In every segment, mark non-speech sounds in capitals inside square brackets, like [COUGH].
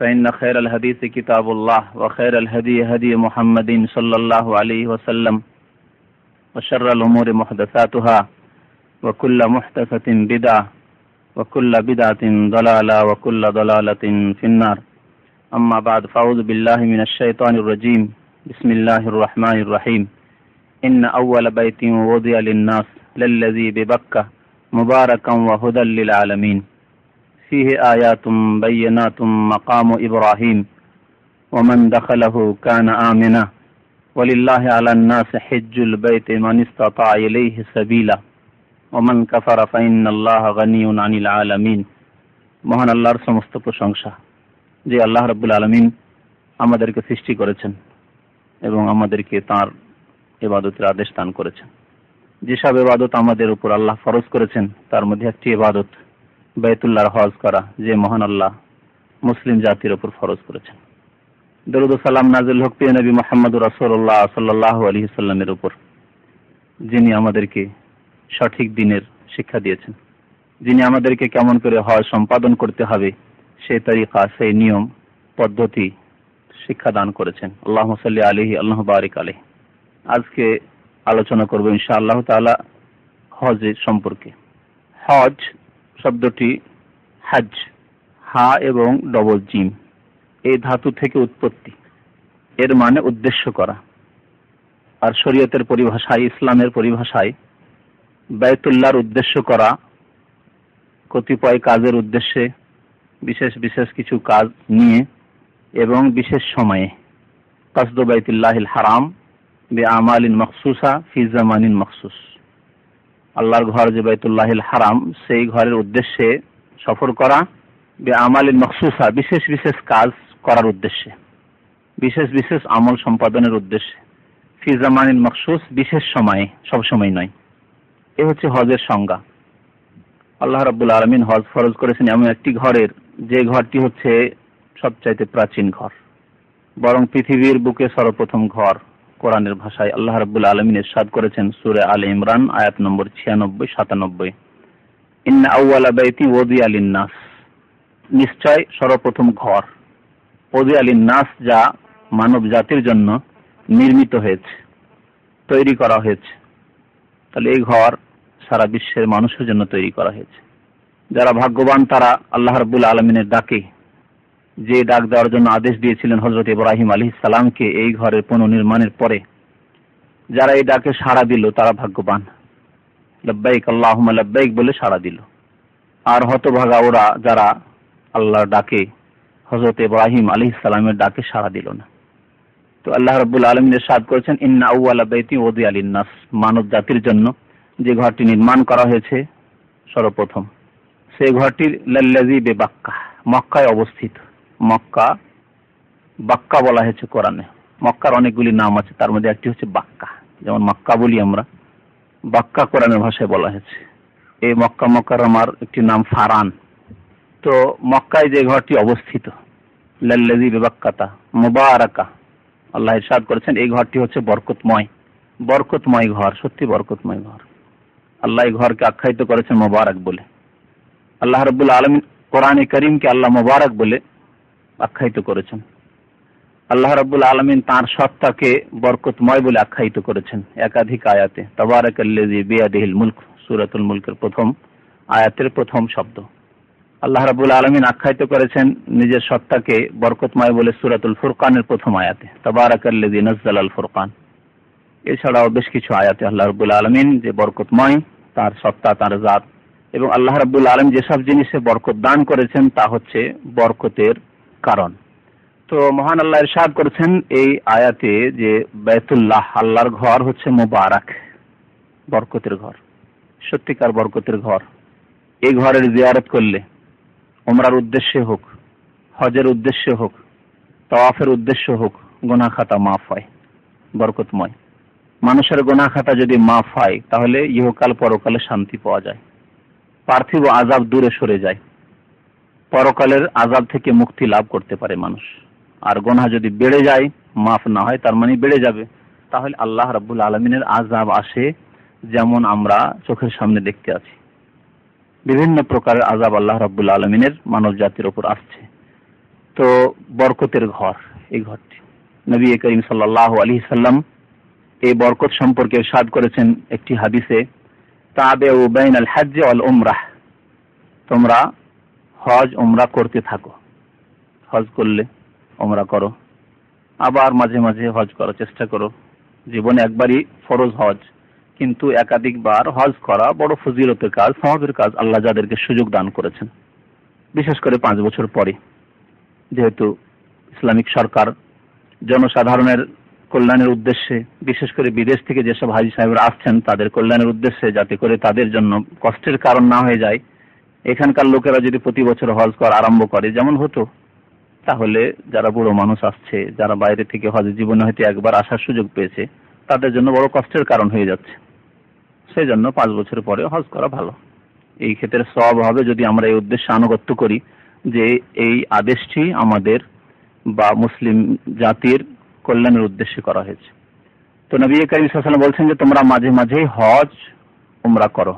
فإن خير الحديث كتاب الله وخير الهدي هدي محمد صلى الله عليه وسلم وشر الأمور محدثاتها وكل محدثة بدعة وكل بدعة ضلالة وكل ضلالة في النار. أما بعد فأعوذ بالله من الشيطان الرجيم. بسم الله الرحمن الرحيم. إن أول بيت وضع للناس للذي ببكة مباركا وهدى للعالمين. فيه آيات بينات مقام إبراهيم ومن دخله كان آمنا ولله على الناس حج البيت من استطاع إليه سبيلا ومن كفر فإن الله غني عن العالمين মহান আল্লাহর সমস্ত প্রশংসা যে আল্লাহ রাব্বুল আলমিন আমাদেরকে সৃষ্টি করেছেন এবং আমাদেরকে তার এবাদতের আদেশ দান করেছেন যেসব এবাদত আমাদের উপর আল্লাহ ফরজ করেছেন তার মধ্যে একটি এবাদত বাইতুল্লাহর হজ করা যে মহান আল্লাহ মুসলিম জাতির উপর ফরজ করেছেন। দরুদ সালাম নাজিল হক প্রিয় নবী মোহাম্মদ রাসূলুল্লাহ সাল্লাল্লাহু আলাইহি সাল্লামের উপর, যিনি আমাদেরকে সঠিক দিনের শিক্ষা দিয়েছেন। যিনি আমাদেরকে কেমন করে হজ সম্পাদন করতে হবে সেই তরিকা, সেই নিয়ম, পদ্ধতি শিক্ষা দান করেছেন। আল্লাহ সাল্লি আলহি আল্লাহ বারিক আলহ আজকে আলোচনা করব ইনশা আল্লাহ তালা হজের সম্পর্কে। হজ শব্দটি হাজ, হা এবং ডবল জিম, এই ধাতু থেকে উৎপত্তি। এর মানে উদ্দেশ্য করা। আর শরীয়তের পরিভাষায়, ইসলামের পরিভাষায় ব্যয়তুল্লাহর উদ্দেশ্য করা, কতিপয় কাজের উদ্দেশ্যে বিশেষ বিশেষ কিছু কাজ নিয়ে এবং বিশেষ সময়ে। কাসদ বাইতুল্লাহিল হারাম, বে আমালিন মখসুসা, ফি জামানিন মখসুস। আল্লাহর ঘর যে বাইতুল্লাহিল হারাম, সেই ঘরের উদ্দেশ্যে সফর করা বে আমালিন মখসুসা, বিশেষ বিশেষ কাজ করার উদ্দেশ্যে। বিশেষ বিশেষ আমল সম্পাদনের উদ্দেশ্যে। ফি জামানিন মখসুস, বিশেষ সময়ে, সব সময় নয়। এ হচ্ছে হজের সংজ্ঞা। আল্লাহ রাব্বুল আলমিন হজ ফরজ করেছেন এমন একটি ঘরের, যে ঘরটি হচ্ছে সবচাইতে প্রাচীন ঘর। বরং পৃথিবীর বুকে সর্বপ্রথম ঘর। কোরআনের ভাষায় আল্লাহ রাব্বুল আলমিন এরশাদ করেছেন সুরে আল ইমরান, আয়াত নম্বর ছিয়ানব্বই, সাতানব্বই। ইন্না আউ্লা বাইতি ওদি আলিন নাস নিশ্চয় সর্বপ্রথম ঘর। ওদি আলিন নাস যা মানব জাতির জন্য নির্মিত হয়েছে, তৈরি করা হয়েছে। তাহলে এই ঘর সারা বিশ্বের মানুষের জন্য তৈরি করা হয়েছে। যারা ভাগ্যবান তারা আল্লাহ রাবুল আলমিনের ডাকে যে ডাক দেওয়ার জন্য আদেশ দিয়েছিলেন হজরত ইব্রাহিম আলী সালামকে এই ঘরের পুনর্নির্মাণের পরে। যারা এই ডাকে সাড়া দিল, তারা ভাগ্যবান। লব্বাইক আল্লাহ লব্বাইক বলে সাড়া দিল। আর হতভাগা ওরা যারা আল্লাহর ডাকে হজরত ইব্রাহিম আলী সালামের ডাকে সাড়া দিল না। তো আল্লাহ রব্বুল আলমিনের সাদ করেছেন, ইন্না আউ্লা বেতি ওদি আলিন্নাস মানব জাতির জন্য যে ঘরটি নির্মাণ করা হয়েছে সর্বপ্রথম, সেই ঘরটির লাল্লাজি বেবাক্কা মক্কায় অবস্থিত। মক্কা, বাক্কা বলা হয়েছে কোরআনে। মক্কার অনেকগুলি নাম আছে, তার মধ্যে একটি হচ্ছে বাক্কা। যেমন মক্কা বলি আমরা, বাক্কা কোরআনের ভাষায় বলা হয়েছে। এই মক্কা মক্কার আমার একটি নাম ফারান। তো মক্কায় যে ঘরটি অবস্থিত লাল্লাজি বেবাক্কাতা, মুবারাকা, আল্লাহ ইরশাদ করেছেন, এই ঘরটি হচ্ছে বরকতময় বরকতময় ঘর, সত্যি বরকতময় ঘর। আল্লাহ এই ঘরকে আখ্যায়িত করেছেন মোবারক বলে। আল্লাহ রবুল্লা আলম কোরআনে করিমকে আল্লাহ মোবারক বলে আখ্যায়িত করেছেন। আল্লাহ রবুল্লা আলমিন তাঁর সত্তাকে বরকতময় বলে আখ্যায়িত করেছেন একাধিক আয়াতে। তবারক বিয়াদিহিল মুলক, সুরাতুল মুলকের প্রথম আয়াতের প্রথম শব্দ। আল্লাহ রাবুল আলমিন আখ্যায়িত করেছেন নিজের সত্তাকে বরকতময় বলে সুরাতুল ফুরকানের প্রথম আয়াতে। তবারাকাল্লাযী নাজ্জাল আল ফুরকান। এছাড়াও বেশ কিছু আয়াতে আল্লাহ রবুল আলমিন যে বরকতময়, তার সত্তা, তার জাত এবং আল্লাহ রাবুল আলম যেসব জিনিসে বরকত দান করেছেন তা হচ্ছে বরকতের কারণ। তো মহান আল্লাহ ইরশাদ করেছেন এই আয়াতে যে বেতুল্লাহ আল্লাহর ঘর হচ্ছে মোবারক, বরকতের ঘর, সত্যিকার বরকতের ঘর। এই ঘরের জিয়ারত করলে ওমরার উদ্দেশ্যে হোক, হজের উদ্দেশ্যে হোক, তওয়াফের উদ্দেশ্য হোক গোনা খাতা মাফ হয়, বরকতময়। মানুষের গোনা খাতা যদি মাফ হয়, তাহলে ইহকাল পরকালে শান্তি পাওয়া যায়। পার্থিব আজাব দূরে সরে যায়। পরকালের আজাব থেকে মুক্তি লাভ করতে পারে মানুষ। আর গোনা যদি বেড়ে যায়, মাফ না হয়, তার মানে বেড়ে যাবে। তাহলে আল্লাহ রাব্বুল আলমিনের আজাব আসে, যেমন আমরা চোখের সামনে দেখতে আছি। বিভিন্ন প্রকারের আজাব আল্লাহ রাব্বুল আলমিনের মানব জাতির ওপর আসছে। তো বরকতের ঘর, এই ঘরটি। নবী করিম সাল্লাহ আলী সাল্লাম এই বরকত সম্পর্কে সাদ করেছেন একটি হাদিসে, তাবে ও উবাইন আল হাজ আল উমরাহ। তোমরা হজ ওমরা করতে থাকো। হজ করলে ওমরা করো। আবার মাঝে মাঝে হজ করার চেষ্টা করো। জীবনে একবারই ফরজ হজ, কিন্তু একাধিকবার হজ করা বড় ফজিলতের কাজ সমাজের কাজ আল্লাহ যাদেরকে সুযোগ দান করেছেন। বিশেষ করে পাঁচ বছর পরে। যেহেতু ইসলামিক সরকার জনসাধারণের কল্যাণের উদ্দেশ্যে, বিশেষ করে বিদেশ থেকে যেসব হাজি সাহেবরা আসছেন, তাদের কল্যাণের উদ্দেশ্যে যাতে করে তাদের জন্য কষ্টের কারণ না হয়ে যায় এখানকার লোকেরা যদি প্রতি বছর হজ করা আরম্ভ করে, যেমন হতো, তাহলে যারা বুড়ো মানুষ আসছে, যারা বাইরে থেকে হজ জীবনে হয়তো একবার আসার সুযোগ পেয়েছে, তাদের জন্য বড় কষ্টের কারণ হয়ে যাচ্ছে। সেই জন্য পাঁচ বছর পরে হজ করা ভালো। এই ক্ষেত্রে সব হবে যদি আমরা এই উদ্দেশ্যে আনুগত্য করি যে এই আদেশটি আমাদের বা মুসলিম জাতির কল্যাণের উদ্দেশ্যে করা হয়েছে। তো নবী করিম সাল্লাম বলছেন যে, তোমরা মাঝে মাঝেই হজ, উমরা করো।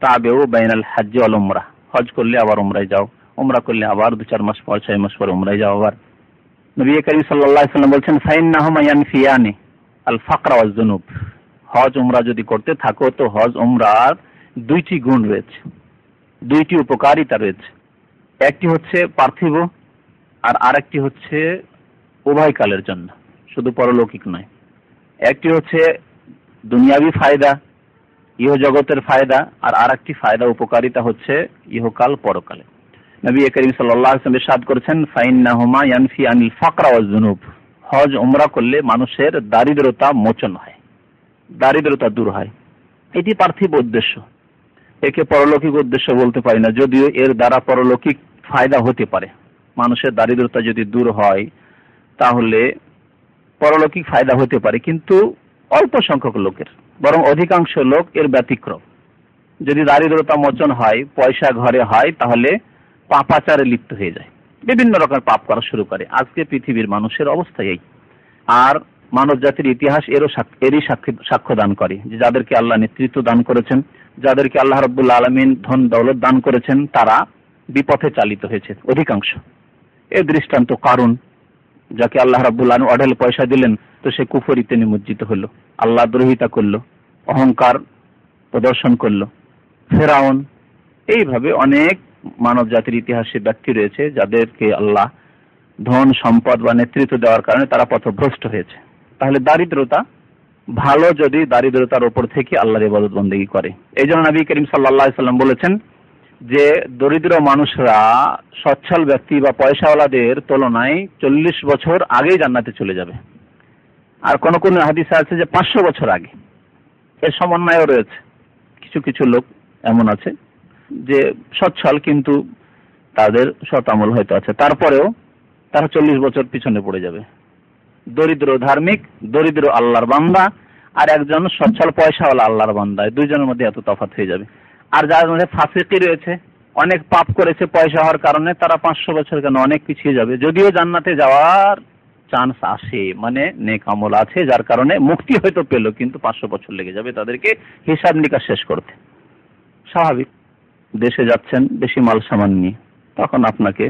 তা তাবেও বাইনাল হাজ অল উমরা। হজ করলে আবার উমরায় যাও, উমরা করলে আবার দু চার মাস পর, ছয় মাস পর উমরায় যাও আবার। নবী করিম সাল্লাম বলছেন ফাইন নাহমায়ান ফিয়ানি আল ফাকরা ওয়াজনুব হজ উমরা যদি করতে থাকো, তো হজ উমরার দুইটি গুণ রয়েছে। দুইটি উপকারিতা রয়েছে। একটি হচ্ছে পার্থিব, আর আরেকটি হচ্ছে উভয়কালের জন্য। শুধু পরলৌকিক নয়। একটি হচ্ছে দুনিয়াবি ফায়দা ইহ জগতের ফায়দা আর আর একটি ফায়দা উপকারিতা হচ্ছে ইহকাল পরকালে। নবী করিম সাল্লাম সাদ করেছেন ফাইন নাহমা ইয়ানফি আনিল ফাকরা ওয়াজুনুব হজ, উমরা করলে মানুষের দারিদ্রতা মোচন হয়, দারিদ্রতা দূর হয়। এটি পার্থিব উদ্দেশ্য। একে পরলৌকিক উদ্দেশ্য বলতে পারি না, যদিও এর দ্বারা পরলৌকিক ফায়দা হতে পারে। মানুষের দারিদ্রতা যদি দূর হয়, তাহলে পরলৌকিক ফায়দা হতে পারে, কিন্তু অল্প সংখ্যক লোকের। বরং অধিকাংশ লোক এর ব্যতিক্রম। যদি দারিদ্রতা মোচন হয়, পয়সা ঘরে হয়, তাহলে পাপাচারে লিপ্ত হয়ে যায়। বিভিন্ন রকমের পাপ করা শুরু করে। আজকে পৃথিবীর মানুষের অবস্থা এই। আর মানব জাতির ইতিহাস এরও এরই সাক্ষ্য দান করে যে যাদেরকে আল্লাহ নেতৃত্ব দান করেছেন, যাদেরকে আল্লাহ রব্বুল্লা আলমিন ধন দৌলত দান করেছেন, তারা বিপথে চালিত হয়েছে অধিকাংশ। এর দৃষ্টান্ত কারণ যাকে আল্লাহ রাবুল আলম অঢেল পয়সা দিলেন, তো সে কুফরিতে নিমজ্জিত হলো। আল্লাহ দ্রোহিতা করল, অহংকার প্রদর্শন করল। ফেরাউন, এইভাবে অনেক মানব জাতির ইতিহাসে ব্যক্তি রয়েছে, যাদেরকে আল্লাহ ধন, সম্পদ বা নেতৃত্ব দেওয়ার কারণে তারা পথভ্রষ্ট হয়েছে। তাহলে দারিদ্রতা ভালো যদি দারিদ্রতার ওপর থেকে আল্লাহর ইবাদত বন্দী করে। এই জন্য নবী করিম সাল্লাহ সাল্লাম বলেছেন যে দরিদ্র মানুষরা সচ্ছল ব্যক্তি বা পয়সাওয়ালাদের তুলনায় চল্লিশ বছর আগেই জান্নাতে চলে যাবে। আর কোন কোন হাদিসে আছে যে পাঁচশো বছর আগে। এর সমন্বয়ও রয়েছে। কিছু কিছু লোক এমন আছে যে সচ্ছল কিন্তু তাদের শতামল হয়তো আছে। তারপরেও তারা চল্লিশ বছর পিছনে পড়ে যাবে। দরিদ্র ধার্মিক, দরিদ্র আল্লাহর বান্দা আর একজন সচ্ছল পয়সাওয়ালা আল্লাহর বান্দা দুইজনের মধ্যে এত তফাত হয়ে যাবে। আর যার মধ্যে ফাঁসিটি রয়েছে, অনেক পাপ করেছে পয়সা হওয়ার কারণে, তারা পাঁচশো বছর কেন অনেক পিছিয়ে যাবে? যদিও জান্নাতে যাওয়ার চান্স আসে মানে নেক আমল আছে, যার কারণে মুক্তি হয়তো পেল, কিন্তু পাঁচশো বছর লেগে যাবে তাদেরকে হিসাব নিকাশ শেষ করতে। স্বাভাবিক, দেশে যাচ্ছেন, বেশি মাল সামান নিয়ে, তখন আপনাকে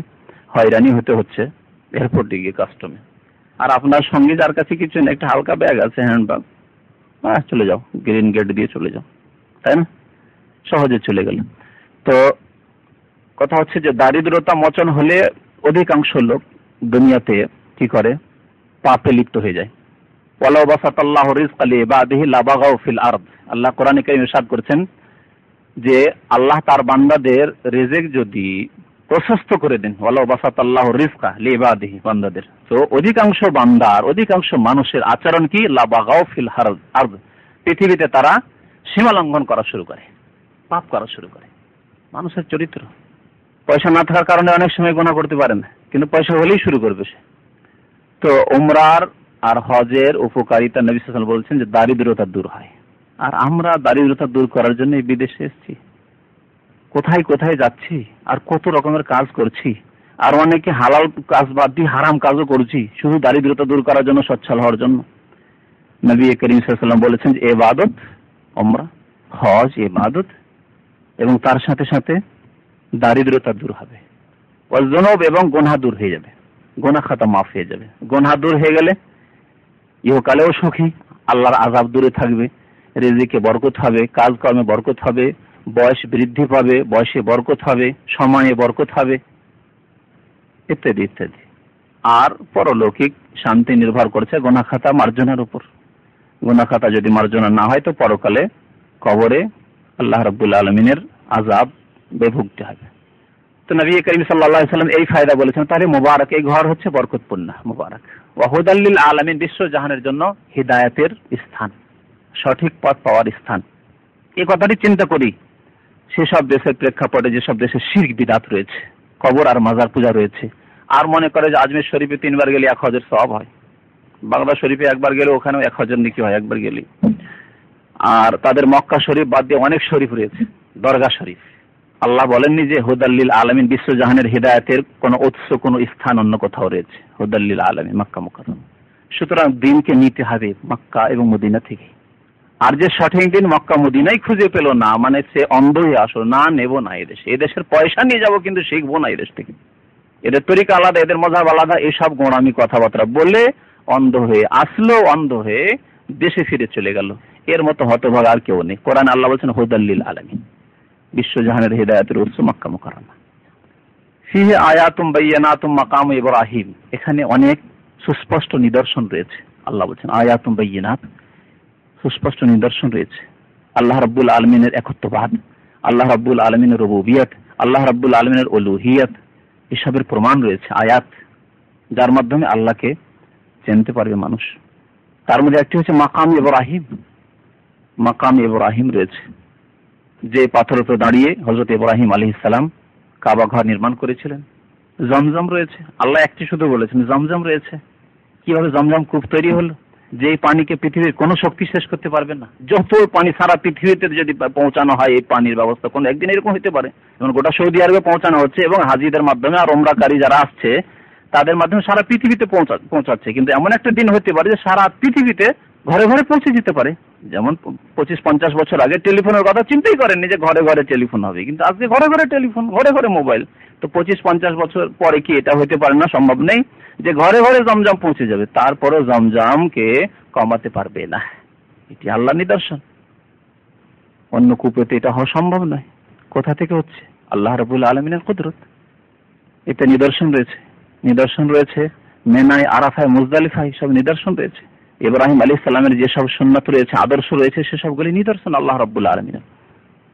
হয়রানি হতে হচ্ছে এয়ারপোর্টে গিয়ে কাস্টমে আর আপনার সঙ্গে যার কাছে কিছু একটা হালকা ব্যাগ আছে হ্যান্ড ব্যাগ চলে যাও গ্রিন গেট দিয়ে চলে যাও। তাই না? সহজে চলে গেল। তো কথা হচ্ছে যে দারিদ্রতা মোচন হলে অধিকাংশ লোক দুনিয়াতে কি করে? পাপে লিপ্ত হয়ে যায়। আল্লাহ করেছেন যে আল্লাহ তার বান্দাদের রিজিক যদি প্রশস্ত করে দেন বান্দাদের। তো অধিকাংশ বান্দার, অধিকাংশ মানুষের আচরণ কি? লাবাগাউ ফিল আরদ। পৃথিবীতে তারা সীমা লঙ্ঘন করা শুরু করে। পাপ করা শুরু করে। মানুষের চরিত্র। পয়সা না থাকার কারণে অনেক সময় গোনা করতে পারে না, কিন্তু পয়সা হলেই শুরু করবে সে। তো উমরার আর হজের উপকারিতা নবী সাল্লাম বলছেন যে দারিদ্রতা দূর হয়। আর আমরা দারিদ্রতা দূর করার জন্য বিদেশে এসেছি। কোথায় কোথায় যাচ্ছি? আর কত রকমের কাজ করছি? আর অনেকে হালাল কাজ বাদ দিয়ে হারাম কাজও করছি, শুধু দারিদ্রতা দূর করার জন্য, সচ্ছল হওয়ার জন্য। নবী করিম সাল্লাম বলেছেন যে এবাদত অমরা হজ, এবাদত এবং তার সাথে সাথে দারিদ্রতা দূর হবে। অজনব এবং গোনা দূর হয়ে যাবে। গোনা খাতা মাফ হয়ে যাবে। গোনা দূর হয়ে গেলে ইহকালেও সুখী, আল্লাহর আজাব দূরে থাকবে, রেজিকে বরকত হবে, কাজকর্মে বরকত হবে, বয়স বৃদ্ধি পাবে, বয়সে বরকত হবে, সময়ে বরকত হবে, ইত্যাদি ইত্যাদি। আর পরলৌকিক শান্তি নির্ভর করছে গোনা খাতা মার্জনার উপর। গোনা খাতা যদি মার্জনা না হয়, তো পরকালে কবরে আল্লাহ রব্বুল আলমিনের আজাব বেভুগতে হবে। তো নবী করিম সাল্লাহ সাল্লাম এই ফায়দা বলেছেন তাহলে মুবারক, এই ঘর হচ্ছে বরকতপূর্ণ, মুবারক। ওয়াহুদাল্লিল আলমিন, বিশ্ব জাহানের জন্য হৃদায়তের স্থান, সঠিক পথ পাওয়ার স্থান। এই কথাটি চিন্তা করি, সেসব দেশের প্রেক্ষাপটে যেসব দেশে শির বিদাত রয়েছে, কবর আর মাজার পূজা রয়েছে, আর মনে করে যে আজমের শরীফে তিনবার গেলে এক হজের সব হয়, বাংলা শরীফে একবার গেলে ওখানেও এক হজের নাকি হয়, একবার গেলে আর তাদের মক্কা শরীফ বাদ দিয়ে অনেক শরীফ রয়েছে। দরগা শরীফ। আল্লাহ বলেননি যে, হুদাল্লিল আলমিন বিশ্বজাহানের হৃদায়তের কোন উৎস, কোন স্থান অন্য কোথাও রয়েছে। হুদাল্লিল আলমিন, মক্কা মোকারম সুতরাং দিনকে নিতে হবে মক্কা এবং মদিনা থেকে। আর যে সঠিক দিন মক্কা মদিনাই খুঁজে পেল না মানে সে অন্ধ হয়ে আসলো, না নেব না এদেশে এদেশের পয়সা নিয়ে যাব কিন্তু শিখব না এদেশ থেকে। এদের তরিকা আলাদা, এদের মজাব আলাদা, এসব গোড়ামি কথাবার্তা বলে অন্ধ হয়ে, আসলো অন্ধ হয়ে দেশে ফিরে চলে গেল। এর মতো হতভাগ আর কেউ নেই। কোরআন আল্লাহ বলছেন হুদাল্লিল আলমিন। বিশ্বজাহানের হৃদায়তের উৎস মক্কা মুকাররমা। ফিহে আয়াতুম বাইয়ানাতুম মাকাম ইব্রাহিম। এখানে অনেক সুস্পষ্ট নিদর্শন রয়েছে। আল্লাহ বলছেন, আয়াতুম বাইয়ানাত, সুস্পষ্ট নিদর্শন রয়েছে। আল্লাহ রাব্বুল আলমিনের একত্ববাদ, আল্লাহ রাব্বুল আলমিনের রবুবিয়ত, আল্লাহ রাব্বুল আলমিনের অলুহিয়ত এসবের প্রমাণ রয়েছে, আয়াত। যার মাধ্যমে আল্লাহকে চিনতে পারবে মানুষ। তার মধ্যে একটি হচ্ছে মাকাম ইব্রাহিম। মাকাম ইব্রাহিম রয়েছে। যে পাথর উপরে দাঁড়িয়ে হজরত ইব্রাহিম আলী ইসালাম কাবা ঘর নির্মাণ করেছিলেন। জমজম রয়েছে। আল্লাহ একটি শুধু বলেছেন, জমজম রয়েছে। কীভাবে জমজম কূপ তৈরি হলো? যে পানিকে পৃথিবীর কোনো শক্তি শেষ করতে পারবে না। যত পানি সারা পৃথিবীতে যদি পৌঁছানো হয়, এই পানির ব্যবস্থা কোনো একদিন এরকম হতে পারে। যেমন গোটা সৌদি আরবে পৌঁছানো হচ্ছে এবং হাজিদের মাধ্যমে আর ওমরাকারী যারা আসছে, তাদের মাধ্যমে সারা পৃথিবীতে পৌঁছা, পৌঁছাচ্ছে। কিন্তু এমন একটা দিন হতে পারে যে সারা পৃথিবীতে ঘরে ঘরে পৌঁছে যেতে পারে। যেমন পঁচিশ পঞ্চাশ বছর আগে টেলিফোনের কথা চিন্তাই করেননি যে ঘরে ঘরে টেলিফোন হবে। কিন্তু আজকে ঘরে ঘরে টেলিফোন, ঘরে ঘরে মোবাইল। তো পঁচিশ পঞ্চাশ বছর পরে কি এটা হতে পারে না? সম্ভব নেই। যে ঘরে ঘরে জমজম পৌঁছে যাবে, তারপরেও জমজমকে কমাতে পারবে না। এটি আল্লাহ নিদর্শন। অন্য কূপেতে এটা হওয়া সম্ভব নয়। কোথা থেকে হচ্ছে? আল্লাহ রবুল আলমিনের কুদরত। এতে নিদর্শন রয়েছে। নিদর্শন রয়েছে মেনায়, আরাফায়, মুজদালিফায়, সব নিদর্শন রয়েছে। ইব্রাহিম আলী সাল্লামের যেসব সুন্নত রয়েছে, আদর্শ রয়েছে, সেসবগুলি নিদর্শন আল্লাহ রব্বুল আলমিনের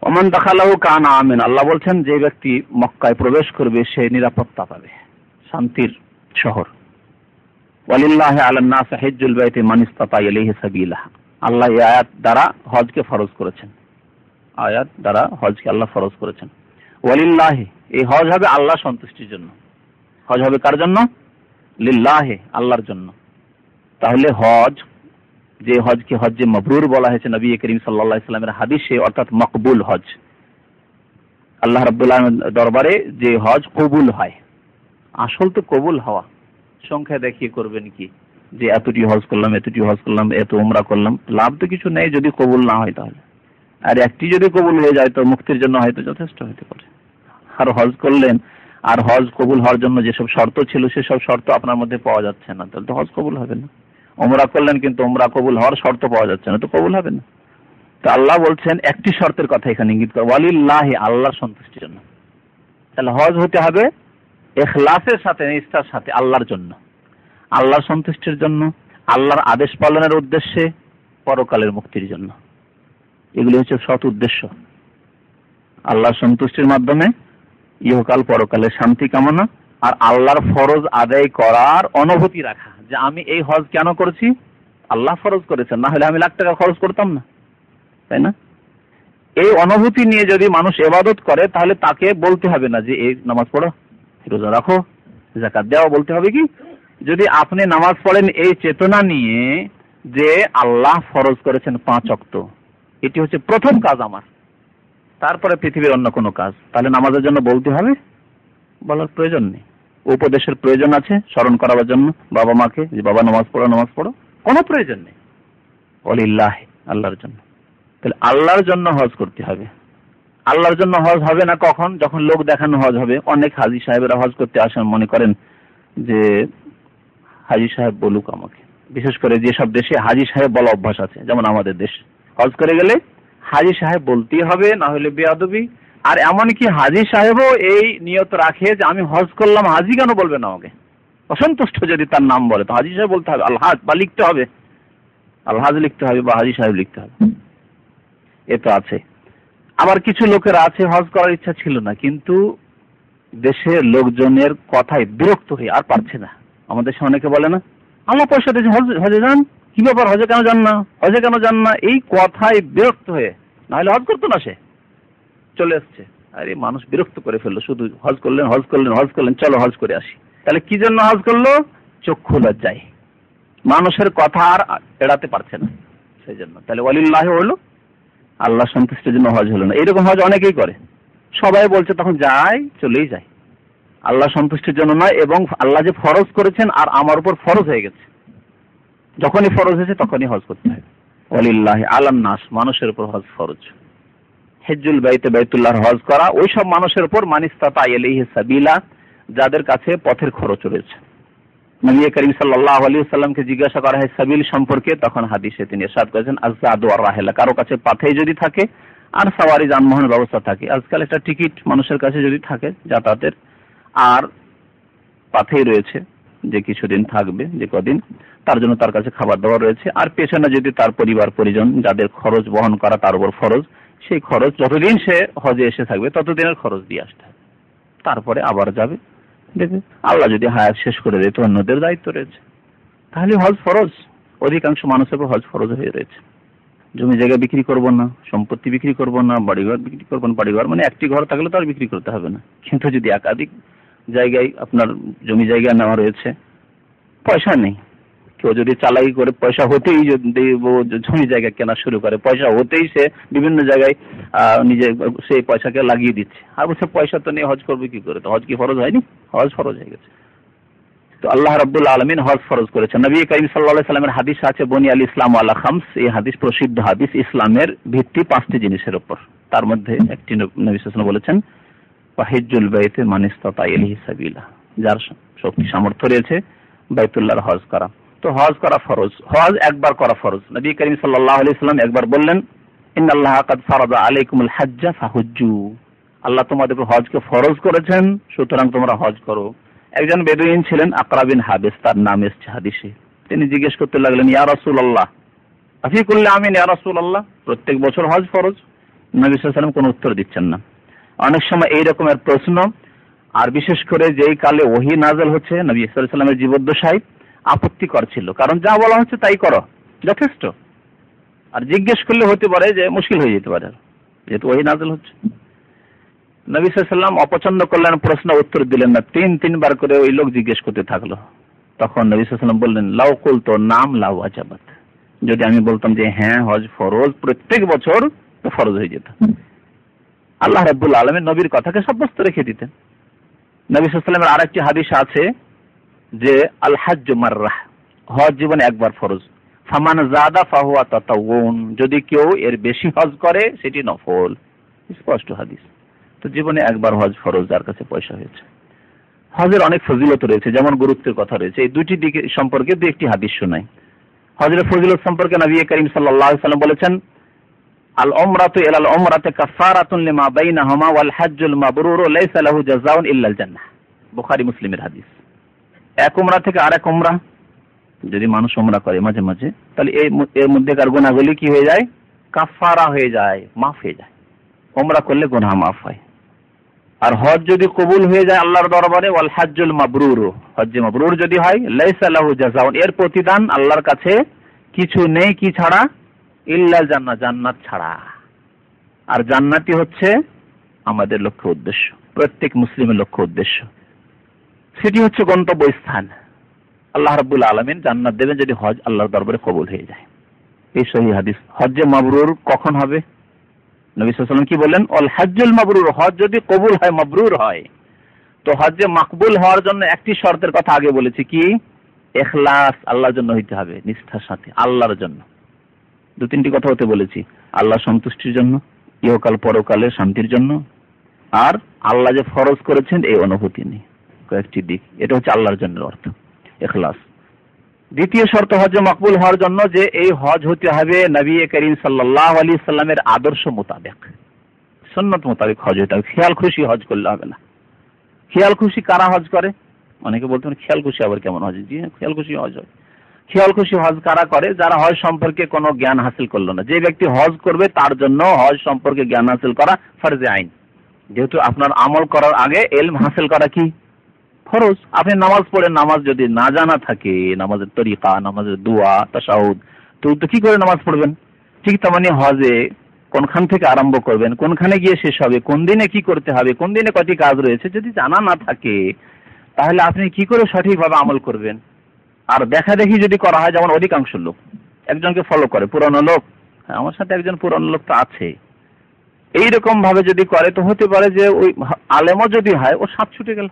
ওমান দাখালাহু কান আমিন, আল্লাহ বলছেন, যে ব্যক্তি মক্কায় প্রবেশ করবে, সে নিরাপত্তা পাবে। শান্তির শহর। ওয়ালিল্লাহ আলান্নাস হিজ্জুল বাইতি মান ইসতাতা ইলাইহি সাবিলা। আল্লাহ এই আয়াত দ্বারা হজকে ফরজ করেছেন। আয়াত দ্বারা হজকে আল্লাহ ফরজ করেছেন। ওয়ালিল্লাহ, এই হজ হবে আল্লাহ সন্তুষ্টির জন্য। হজ হবে কার জন্য? লিল্লাহে, আল্লাহর জন্য। তাহলে হজ, যে হজকে হজ্জে মবরুর বলা হয়েছে নবী করিম সাল্লা ইসলামের হাদিসে, অর্থাৎ মকবুল হজ। আল্লাহ রব্বুল্লাহ দরবারে যে হজ কবুল হয়। আসল তো কবুল হওয়া। সংখ্যা দেখিয়ে করবেন কি? যে এতটি হজ করলাম, এতটি হজ করলাম, এত উমরা করলাম, লাভ তো কিছু নেই যদি কবুল না হয় তাহলে। আর একটি যদি কবুল হয়ে যায় তো মুক্তির জন্য হয়তো যথেষ্ট হতে পারে। আর হজ করলেন, আর হজ কবুল হওয়ার জন্য যেসব শর্ত ছিল, সেসব শর্ত আপনার মধ্যে পাওয়া যাচ্ছে না, তাহলে তো হজ কবুল হবে না। ওমরা করলেন কিন্তু ওমরা কবুল হওয়ার শর্ত পাওয়া যাচ্ছে না, তো কবুল হবে না। তো আল্লাহ বলছেন, একটি শর্তের কথা এখানে ইঙ্গিত করে, ওয়ালিল্লাহ আল্লাহর সন্তুষ্টির জন্য। তাহলে হজ হতে হবে এখলাসের সাথে, নিষ্ঠার সাথে, আল্লাহর জন্য। আল্লাহর সন্তুষ্টির জন্য, আল্লাহর আদেশ পালনের উদ্দেশ্যে, পরকালের মুক্তির জন্য। এগুলি হচ্ছে সৎ উদ্দেশ্য। আল্লাহর সন্তুষ্টির মাধ্যমে ইহকাল, পরকালের শান্তি কামনা আর আল্লাহর ফরজ আদায় করার অনুভূতি রাখা। যে আমি এই হজ কেন করেছি? আল্লাহ ফরজ করেছেন, না হলে আমি লাখ টাকা খরচ করতাম না। তাই না? এই অনুভূতি নিয়ে যদি মানুষ এবাদত করে, তাহলে তাকে বলতে হবে না যে, এই নামাজ পড়ো, রোজা রাখো জাকাত দেওয়া বলতে হবে কি? যদি আপনি নামাজ পড়েন, এই চেতনা নিয়ে যে আল্লাহ ফরজ করেছেন পাঁচ অক্ত, এটি হচ্ছে প্রথম কাজ আমার। তারপরে পৃথিবীর অন্য কোনো কাজ। তাহলে নামাজের জন্য বলতে হবে, বলার প্রয়োজন নেই। উপদেশের প্রয়োজন আছে, স্মরণ করাবার জন্য। বাবা মাকে, যে বাবা নামাজ পড়ো নামাজ পড়ো, কোনো প্রয়োজন নেই। অলিল্লাহ আল্লাহর জন্য। তাহলে আল্লাহর জন্য হজ করতে হবে। আল্লাহর জন্য হজ হবে না কখন? যখন লোক দেখানো হজ হবে। অনেক হাজি সাহেবেরা হজ করতে আসেন, মনে করেন যে হাজি সাহেব বলুক আমাকে। বিশেষ করে যেসব দেশে হাজি সাহেব বলা অভ্যাস আছে, যেমন আমাদের দেশ। হজ করে গেলে হাজি সাহেব বলতেই হবে, না হলে বেয়াদবি আর এমনকি হাজি সাহেবও এই নিয়ত রাখে যে আমি হজ করলাম, হাজি কেন বলবে না আমাকে? অসন্তুষ্ট যদি তার নাম বলে, তো হাজি সাহেব বলতে হবে আলহাজ বা লিখতে হবে। আলহাজ লিখতে হবে বা হাজি সাহেব লিখতে হবে। এ তো আছে। আবার কিছু লোকের আছে, হজ করার ইচ্ছা ছিল না, কিন্তু দেশের লোকজনের কথায় বিরক্ত হয়ে আর পারছে না। আমাদের দেশে অনেকে বলে না, আল্লাহ পয়সা দিয়েছে হজে যান। কি ব্যাপার, হজে কেন যান না? হজে কেন যান না? এই কথায় বিরক্ত হয়ে। নাহলে হজ করতো না সে। চলে এসছে আরে, মানুষ বিরক্ত করে ফেলল। শুধু হজ করলেন হজ করলেন হজ করলেন, চলো হজ করে আসি। তাহলে কি জন্য হজ করল? চক্ষু লজ্জায় মানুষের কথা আর এড়াতে পারছে না সেই জন্য। তাহলে ওয়ালিল্লাহ হলো। আল্লাহ সন্তুষ্টের জন্য হজ হলো না। এরকম হজ অনেকেই করে। সবাই বলছে তখন যায়, চলেই যায়। আল্লাহ সন্তুষ্টির জন্য নয়, এবং আল্লাহ যে ফরজ করেছেন আর আমার উপর ফরজ হয়ে গেছে। যখনই ফরজ হয়েছে তখনই হজ করতে হবে অলিল্লাহ আলাম নাস, মানুষের উপর হজ ফরজ। হেজুল বাইতে বাইতুল্লাহর হজ করা ওই সব মানুষের উপর মানিস্তাতা এলিহি সাবিলা যাদের কাছে পথের খরচ রয়েছে। নবী করিম সাল্লাহ আলী সাল্লামকে জিজ্ঞাসা করা হয়, সাবিল সম্পর্কে? তখন হাদিসে তিনি এরশাদ করেছেন আজাদু আর রাহেলা কারও কাছে পাথেই যদি থাকে, আর সাওয়ারি যানবাহনের ব্যবস্থা থাকে। আজকাল একটা টিকিট মানুষের কাছে যদি থাকে, যাতায়াতের আর পাথেই রয়েছে যে কিছুদিন থাকবে, যে কদিন, তার জন্য তার কাছে খাবার দাবার রয়েছে। আর পেছনে যদি তার পরিবার, পরিজন যাদের খরচ বহন করা তার উপর ফরজ সেই খরচ যতদিন সে হজে এসে থাকবে, ততদিনের খরচ দিয়ে আসতে হবে। তারপরে আবার যাবে। দেখবে, আল্লাহ যদি হায়াত শেষ করে দেয়, তো অন্যদের দায়িত্ব রয়েছে। তাহলে হজ ফরজ। অধিকাংশ মানুষের উপর হজ ফরজ হয়ে রয়েছে। জমি জায়গা বিক্রি করব না, সম্পত্তি বিক্রি করব না, বাড়িঘর বিক্রি করব না, বাড়িঘর মানে একটি ঘর থাকলে তো আর বিক্রি করতে হবে না। কিন্তু যদি একাধিক জায়গায় আপনার জমি জায়গা নেওয়া রয়েছে, পয়সা নেই। কেউ যদি চালাই করে পয়সা হতেই যদি জমি জায়গা কেনা শুরু করে, পয়সা হতেই সে বিভিন্ন জায়গায় নিজে সেই পয়সাকে লাগিয়ে দিচ্ছে। আর বলছে, পয়সা তো নিয়ে হজ করবে কি করে? তো হজ কি ফরজ হয়নি? হজ ফরজ হয়ে গেছে। তো আল্লাহ রাবুল আলমিন হজ ফরজ করেছেন। নবী করিম সাল্লাহ সাল্লামের হাদিস আছে, বনি আল ইসলাম আল্লাহ খামস এই হাদিস প্রসিদ্ধ হাদিস ইসলামের ভিত্তি পাঁচটি জিনিসের ওপর তার মধ্যে একটি নবী বলেছেন পাহিজুল বাইতে মানিস্তা এলি সাবিলা যার শক্তি সামর্থ্য রয়েছে বাইতুল্লাহর হজ করা। তো হজ করা ফরজ। হজ একবার করা ফরজ। নবী করিম আলি সাল্লাম একবার বললেন হাজ্জা আল্লাহ তোমাদের হজকে ফরজ করেছেন, সুতরাং তোমরা হজ করো। একজন বেদুইন ছিলেন আকরাবিন হাবেস, তার নাম এসছে হাদিসে। তিনি জিজ্ঞেস করতে লাগলেন, ইয়া রসুল আল্লাহ আফিকুল্লাহ আমিন, ইয়া রসুল আল্লাহ প্রত্যেক বছর হজ ফরজ। নবী সাল্লাম কোনো উত্তর দিচ্ছেন না। অনেক সময় এই রকমের প্রশ্ন, আর বিশেষ করে যেই কালে ওহি নাজল হচ্ছে, নবী সাল্লামের জীবদ্দশায় আপত্তিকর ছিল। কারণ যা বলা হচ্ছে তাই করো। যথেষ্ট। আর জিজ্ঞেস করলে হতে পারে যে মুশকিল হয়ে যেতে পারে। যেহেতু ওই নাজল হচ্ছে। নবী সাল্লাম অপছন্দ করলেন, প্রশ্ন উত্তর দিলেন না। তিন, তিনবার করে ওই লোক জিজ্ঞেস করতে থাকল। তখন নবী সাল্লাম বললেন, লাউ কুল তো নাম লাউ আজাবাত। যদি আমি বলতাম যে হ্যাঁ হজ ফরজ, প্রত্যেক বছর ফরজ হয়ে যেত। আল্লাহ রাবুল আলমের নবীর কথাকে সাব্যস্ত রেখে দিতেন। নবী সাল্লামের আরেকটি হাদিস আছে যে আল হাজ মার্রাহ, হজ জীবনে একবার ফরজ। ফামান জাদা ফাহুয়া তাতাউন, যদি কেউ এর বেশি হজ করে, সেটি নফল। স্পষ্ট হাদিস। তো জীবনে একবার হজ ফরজ যার কাছে পয়সা হয়েছে। হজের অনেক ফজিলত রয়েছে, যেমন গুরুত্বের কথা রয়েছে। এই দুটি দিকে সম্পর্কে দু একটি হাদিস শোনাই। হজরের ফজিলত সম্পর্কে নবী করিম সাল্লাহ সাল্লাম বলেছেন আল ওমরাতু ইলাল ওমরাতে কাফারাতুন লিমা বাইনাহুমা ওয়াল হাজ্জুল মাবরুর লাইসা লাহু জাযাউন ইল্লাল জান্নাহ। বুখারী, মুসলিমের হাদিস। এক উমরা থেকে আর এক উমরা। যদি মানুষ উমরা করে মাঝে মাঝে, তাহলে এই এর মধ্যেকার গুণাগুলি কি হয়ে যায়? কাফারা হয়ে যায়, মাফ হয়ে যায়। উমরা করলে গুনাহ মাফ হয়। আর হজ যদি কবুল হয়ে যায় আল্লাহর দরবারে, ওয়াল হাজ্জুল মাবরুর। হজ্জে মাবরুর যদি হয়, লাইসা লাহু জাযাউন। এর প্রতিদান আল্লাহর কাছে কিছু নেই কি ছাড়া? ইল্লাল জান্নাত জান্নাত ছাড়া। আর জান্নাতি হচ্ছে আমাদের লক্ষ্য উদ্দেশ্য, প্রত্যেক মুসলিমের লক্ষ্য উদ্দেশ্য। সেটি হচ্ছে গন্তব্য স্থান আল্লাহ রাবুল আলমিন জান্নাত দেবেন যদি হজ আল্লাহর দরবারে কবুল হয়ে যায়। এই সহি হাদিস। হজ্জে মাবরুর কখন হবে? নবী সাল্লাম কি বললেন? অল হজ্জুল মাবরুর, হজ যদি কবুল হয়, মাবরুর হয়। তো হজ্জে মাকবুল হওয়ার জন্য একটি শর্তের কথা আগে বলেছি কি? এখলাস আল্লাহর জন্য হইতে হবে, নিষ্ঠার সাথে, আল্লাহর জন্য। দু তিনটি কথা হতে বলেছি। আল্লাহ সন্তুষ্টির জন্য, ইহকাল পরকালের শান্তির জন্য। আর আল্লাহ যে ফরজ করেছেন, এই অনুভূতি নেই কয়েকটি দিক। এটা হচ্ছে আল্লাহর জন্য অর্থ এখলাস দ্বিতীয় শর্ত হজ মকবুল হওয়ার জন্য যে এই হজ হতে হবে নবী করিম সাল্লাহ আলী সাল্লামের আদর্শ মোতাবেক। সন্ন্যত মোতাবেক হজ হতে হবে। খেয়াল খুশি হজ করলে হবে না। খেয়াল খুশি কারা হজ করে? অনেকে বলতে খেয়াল খুশি আবার কেমন হজ? জি, খেয়াল খুশি হজ হয়। খেয়াল খুশি হজ কারা করে? যারা হজ সম্পর্কে কোনো জ্ঞান হাসিল করল না। যে ব্যক্তি হজ করবে, তার জন্য হজ সম্পর্কে জ্ঞান হাসিল করা ফরজে আইন। যেহেতু আপনার আমল করার আগে এলম হাসিল করা কি? ফরজ, আপনি নামাজ পড়ে নামাজ যদি না জানা থাকে, নামাজের তরিকা, নামাজের দোয়া তাসাউদ তো তো কি করে নামাজ পড়বেন? ঠিক তেমনি হজে কোনখান থেকে আরম্ভ করবেন, কোনখানে গিয়ে শেষ হবে, কোন দিনে কি করতে হবে, কোন দিনে কটি কাজ রয়েছে, যদি জানা না থাকে, তাহলে আপনি কি করে সঠিকভাবে আমল করবেন? আর দেখা দেখি যদি করা হয়, যেমন অধিকাংশ লোক, একজনকে ফলো করে, পুরনো লোক হ্যাঁ আমার সাথে একজন পুরনো লোক তো আছে। এইরকম ভাবে যদি করে, তো হতে পারে যে ওই আলেমও যদি হয়, ও সাত ছুটে গেল।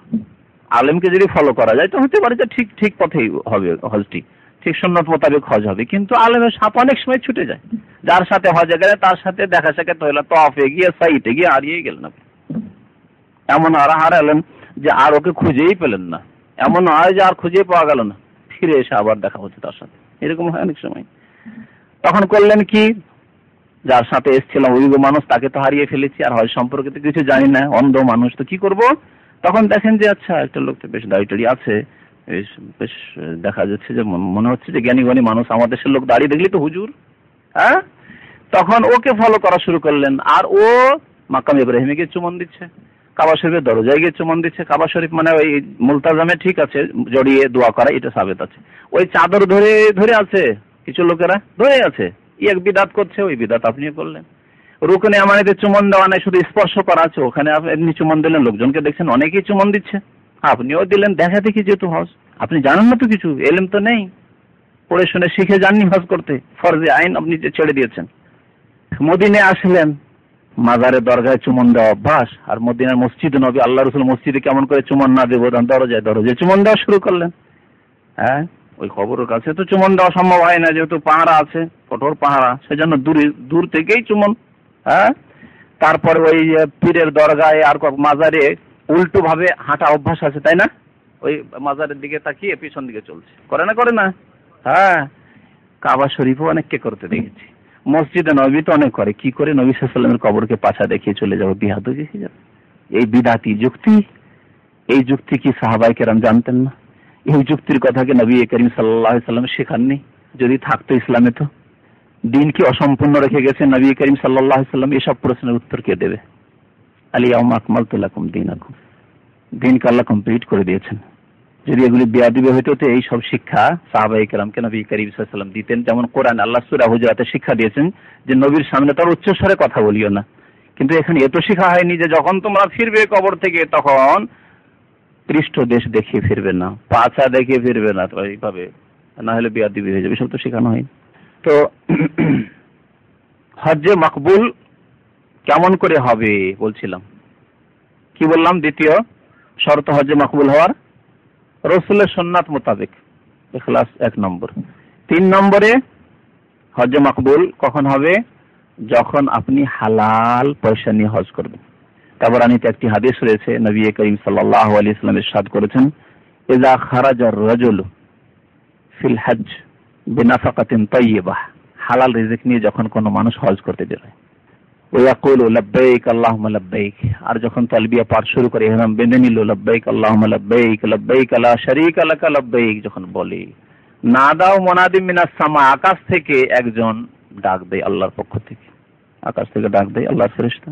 আলেমকে যদি ফলো করা যায়, তো হতে পারে যে ঠিক ঠিক পথেই হবে হজটি। ঠিক সন্ন্যত মোতাবেক হজ হবে। কিন্তু আলেমের সাপ অনেক সময় ছুটে যায়। যার সাথে হজে গেলে তার সাথে দেখা সাক্ষাৎ হইল তফে গিয়ে সাইটে গিয়ে হারিয়ে গেলেন আপনি। এমন আর হারালেন যে আর ওকে খুঁজেই পেলেন না। এমন হয় যে আর খুঁজেই পাওয়া গেল না। ফিরে এসে আবার দেখা হচ্ছে তার সাথে। এরকম হয় অনেক সময়। তখন করলেন কি? যার সাথে এসেছিলাম অভিজ্ঞ মানুষ, তাকে তো হারিয়ে ফেলেছি। আর হয় সম্পর্কে তো কিছু জানি না। অন্ধ মানুষ, তো কি করব? তখন দেখেন যে আচ্ছা একটা লোক তো বেশ দাড়ি আছে। বেশ বেশ দেখা যাচ্ছে যে, মনে হচ্ছে যে জ্ঞানী জ্ঞানী মানুষ। আমাদের দেশের লোক দাঁড়িয়ে দেখলি তো হুজুর হ্যাঁ? তখন ওকে ফলো করা শুরু করলেন। আর ও মাকাম ইব্রাহিমকে চুমন দিচ্ছে। কাবা শরীফের দরজায় গিয়ে চুমন দিচ্ছে। কাবা শরীফ মানে ওই মুলতাজামে ঠিক আছে, জড়িয়ে দোয়া করা, এটা সাবেত আছে। ওই চাদর ধরে ধরে আছে কিছু লোকেরা? ধরে আছে। এক বিদাত করছে, ওই বিদাত আপনিও করলেন। রুকনে আমাদের চুমন দেওয়া নাই, শুধু স্পর্শ করা আছে। ওখানে আপনি চুমন দিলেন, লোকজনকে দেখছেন, অনেকেই চুমন দিচ্ছে। আপনিও দিলেন, দেখা দেখি যেহেতু হজ আপনি জানেন না তো কিছু, এলেম তো নেই। পড়ে শুনে শিখে যাননি হজ করতে। ফরজে আইন আপনি ছেড়ে দিয়েছেন। মদিনে আসলেন, মাজারে দরগায় চুমন দেওয়া অভ্যাস, আর মদিনার মসজিদ নবী, আল্লাহ রসুল মসজিদে কেমন করে চুমন না দেবো দরজায় দরজায় চুমন দেওয়া শুরু করলেন। হ্যাঁ ওই খবরের কাছে তো চুমন দেওয়া সম্ভব হয় না, যেহেতু পাহারা আছে, কঠোর পাহারা, সেজন্য দূরে দূর থেকেই চুমন হ্যাঁ? তারপর ওই পীরের দরগায় আর মাজারে উল্টো ভাবে হাঁটা অভ্যাস আছে, তাই না? ওই মাজারের দিকে তাকিয়ে পিছন দিকে চলছে। করে না করে না। হ্যাঁ। কাবা শরীফও অনেককে করতে দেখেছি। মসজিদে নবী তো অনেক করে। কি করে নবী সাল্লামের কবরকে পাছা দেখিয়ে চলে যাব? বিহাদ দেখে যাবে। এই বিদাতি যুক্তি, এই যুক্তি কি সাহাবাই কেরাম জানতেন না? এই যুক্তির কথা কি নবী করিম সাল্লাহ সাল্লাম শেখাননি? যদি থাকতো ইসলামে তো। দিন কি অসম্পূর্ণ রেখে গেছে নবী করিম সাল্লাহ সাল্লাম, এসব প্রশ্নের উত্তর কে দেবে? আলিয়াম আকমাল তুলাকুম দিন আকুম দিনকে আল্লাহ কমপ্লিট করে দিয়েছেন। যদি এগুলি বেয়াদিবে হইতো তো এই সব শিক্ষা সাহাবাই কেরামকে নবী করিম সাল্লাম দিতেন। যেমন কোরআন, আল্লাহ সুরা হুজরাতে শিক্ষা দিয়েছেন যে নবীর সামনে তার উচ্চস্বরে কথা বলিও না। কিন্তু এখানে এত শিখা হয়নি যে যখন তোমরা ফিরবে কবর থেকে, তখন পৃষ্ঠ দেশ দেখিয়ে ফিরবে না, পাছা দেখিয়ে ফিরবে না। এইভাবে না হলে বেয়াদিবি হয়ে যাবে। সব তো শেখানো হয় তো [CLEARS THROAT] হজ্জে মকবুল কেমন করে হবে বলছিলাম। কি বললাম? দ্বিতীয়, শর্ত হজ্জে মকবুল হওয়ার রসুলের সন্ন্যাত মোতাবেক এখলাস এক নম্বর। তিন নম্বরে, হজ্জে মকবুল কখন হবে? যখন আপনি হালাল পয়সা নিয়ে হজ করবেন। তারপর আনিতে একটি হাদিস রয়েছে, নবী করিম সাল্লাহ আলী ইসলামের সাদ করেছেন এজা খারাজ রজল ফিল হজ বিনাফাকাতিন তৈবাহ হালাল রিজিক নিয়ে যখন কোনো মানুষ হজ করতে বেরোয় ওয়াকুল লব্বাইক, আল্লাহুম্মা লব্বাইক। আর যখন তালবিয়া পাঠ শুরু করে ইহরাম বেঁধে নিল, লব্বাইক, আল্লাহুম্মা লব্বাইক লব্বাইক লা শারীকা লাকা, লব্বাইক, যখন বলে, না দাও মোনাদিম মিনাস সামা আকাশ থেকে একজন ডাক দেয় আল্লাহর পক্ষ থেকে। আকাশ থেকে ডাক দেয় আল্লাহর ফেরেশতা।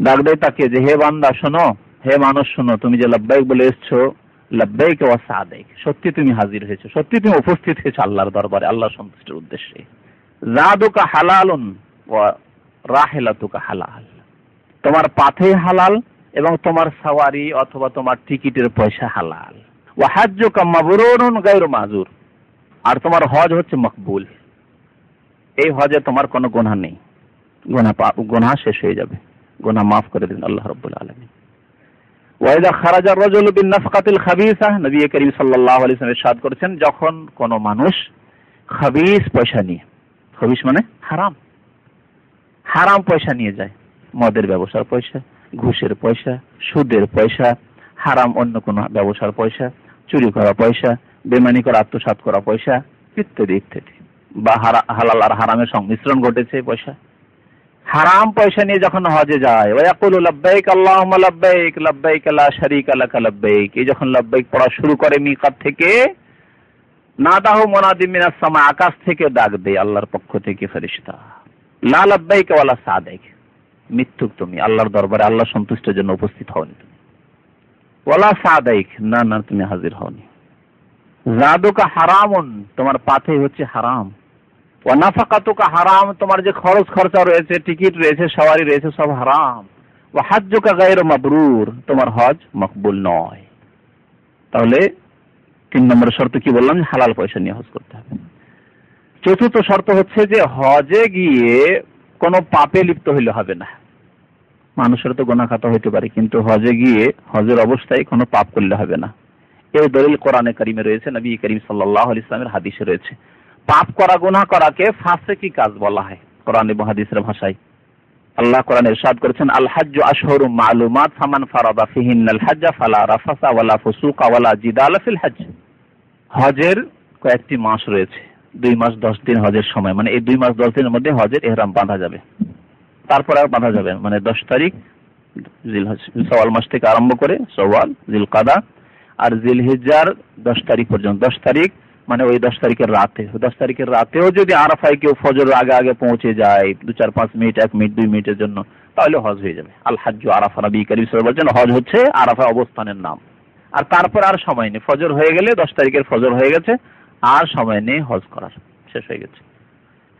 ডাক দেয় তাকে যে, হে বান্দা, শোনো, হে মানুষ, শোনো, তুমি যে লব্বাইক বলে এসছো লব্বাইক ওয়া সাদাইক। সত্যি তুমি হাজির হয়েছো, সত্যি তুমি উপস্থিত হয়েছো আল্লাহর দরবারে আল্লাহ সন্তুষ্টির উদ্দেশ্যে। জাদুকা হালালুন ওয়া রাহেলাতুকা হালাল। তোমার পাথে হালাল এবং তোমার সাওয়ারি অথবা তোমার টিকিটের পয়সা হালাল। ওয়াহাজ্জুকা মাবরুরুন গায়রু মাজুর। আর তোমার হজ হচ্ছে মকবুল। এই হজে তোমার কোনো গুনাহ নেই। গুনাহ গুনাহ শেষ হয়ে যাবে। গুনাহ মাফ করে দিন আল্লাহ রাব্বুল আলামিন। ওয়াইদা খারাজা রাজুলু বিন নাফকাতিল খাবিসা, নবী করিম সাল্লাল্লাহু আলাইহি ওয়াসাল্লাম ইরশাদ করেছেন, যখন কোন মানুষ খাবিস পয়সা নিয়ে, খাবিস মানে হারাম হারাম পয়সা নিয়ে যায়, মদের ব্যবসার পয়সা, ঘুষের পয়সা, সুদের পয়সা, হারাম অন্য কোনো ব্যবসার পয়সা, চুরি করা পয়সা, বেমানি করা আত্মসাত করা পয়সা, ইত্যাদি ইত্যাদি। বা হালাল আর হারামের সংমিশ্রণ ঘটেছে পয়সা। হারাম পয়সা নিয়ে যখন হজে যায় যখন লাব্বাইক পড়া শুরু করে মিকাত থেকে, নাদাহু সামা, আকাশ থেকে ডাক দেয় আল্লাহর পক্ষ থেকে ফেরেশতা। লা লাব্বাইক ওয়ালা সাদাইক মিথ্যুক তুমি, আল্লাহর দরবারে আল্লাহ সন্তুষ্টের জন্য উপস্থিত হওনি তুমি। ওয়ালা সাদাইক না না, তুমি হাজির হওনি। জাদুকা হারামুন, তোমার পাথে হচ্ছে হারাম। ওয়ানাফাকাতুকা হারাম, তোমার যে খরচ খরচা রয়েছে, টিকিট রয়েছে, সওয়ারি রয়েছে, সব হারাম। ও হাজ্জুকা গায়রু মাবরুর, তোমার হজ মকবুল নয়। তাহলে তিন নম্বর শর্ত কি বললাম? হালাল পয়সা নিয়ে হজ করতে হবে। চতুর্থ শর্ত হচ্ছে যে, হজে গিয়ে কোনো পাপে লিপ্ত হইলে হবে না। মানুষের তো গোনা খাতা হইতে পারে, কিন্তু হজে গিয়ে হজের অবস্থায় কোনো পাপ করলে হবে না। এই দলিল কোরআনে করিমে রয়েছে, নবী করিম সাল্লাহ ইসলামের হাদিসে রয়েছে। পাপ করা, গুনাহ করাকে ফাঁসে কি কাজ বলা হয়? কোরআন এবং ভাষায়। আল্লাহ কোরআন ইরশাদ করেছেন আল হাজ্জ আশহুরুম মালুমাত ফামান ফারাদা ফিহিন্নাল হাজ্জ ফালা রাফাসা ওয়ালা ফুসুকা ওয়ালা জিদালা ফিল হজ হজের কয়েকটি মাস রয়েছে, দুই মাস দশ দিন হজের সময় মানে এই দুই মাস দশ দিনের মধ্যে হজের এহরাম বাঁধা যাবে। তারপর আর বাঁধা যাবে মানে দশ তারিখ জিল সওয়াল মাস থেকে আরম্ভ করে সওয়াল জিল কাদা আর জিল হিজার দশ তারিখ পর্যন্ত, দশ তারিখ মানে ওই দশ তারিখের রাতে। দশ তারিখের রাতেও যদি আরাফায় কেউ ফজর আগে আগে পৌঁছে যায়, দু চার পাঁচ মিনিট, এক মিনিট, দুই মিনিটের জন্য, তাহলে হজ হয়ে যাবে। আল হাজ আরাফা, নবী করিম বলছেন, হজ হচ্ছে আরাফা অবস্থানের নাম। আর তারপর আর সময় নেই। ফজর হয়ে গেলে দশ তারিখের ফজর হয়ে গেছে, আর সময় নেই হজ করার। শেষ হয়ে গেছে।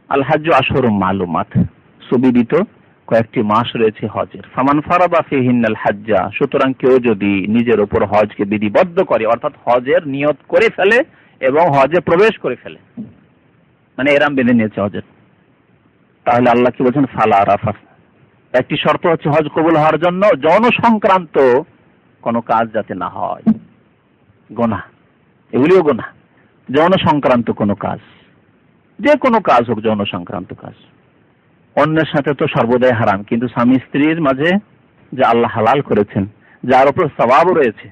আল আসর মালুমাত। সুবিদিত কয়েকটি মাস রয়েছে হজের। ফামান ফারাদা ফিহিন্নাল হাজ্জা, সুতরাং কেউ যদি নিজের উপর হজকে বিধিবদ্ধ করে, অর্থাৎ হজের নিয়ত করে ফেলে এবং হজে প্রবেশ করে ফেলে। মানে এরাম বেঁধে নিয়েছে হজের তাহলে আল্লাহ কি বলছেন? ফালা রাফাস একটি শর্ত হচ্ছে হজ কবুল হওয়ার জন্য জনসংক্রান্ত সংক্রান্ত কোনো কাজ যাতে না হয়। গোনা এগুলিও গোনা জনসংক্রান্ত সংক্রান্ত কোনো কাজ। যে কোনো কাজ হোক জনসংক্রান্ত কাজ। অন্যের সাথে তো সর্বদাই হারাম। কিন্তু স্বামী স্ত্রীর মাঝে যে আল্লাহ হালাল করেছেন, যার উপর স্বভাব রয়েছে।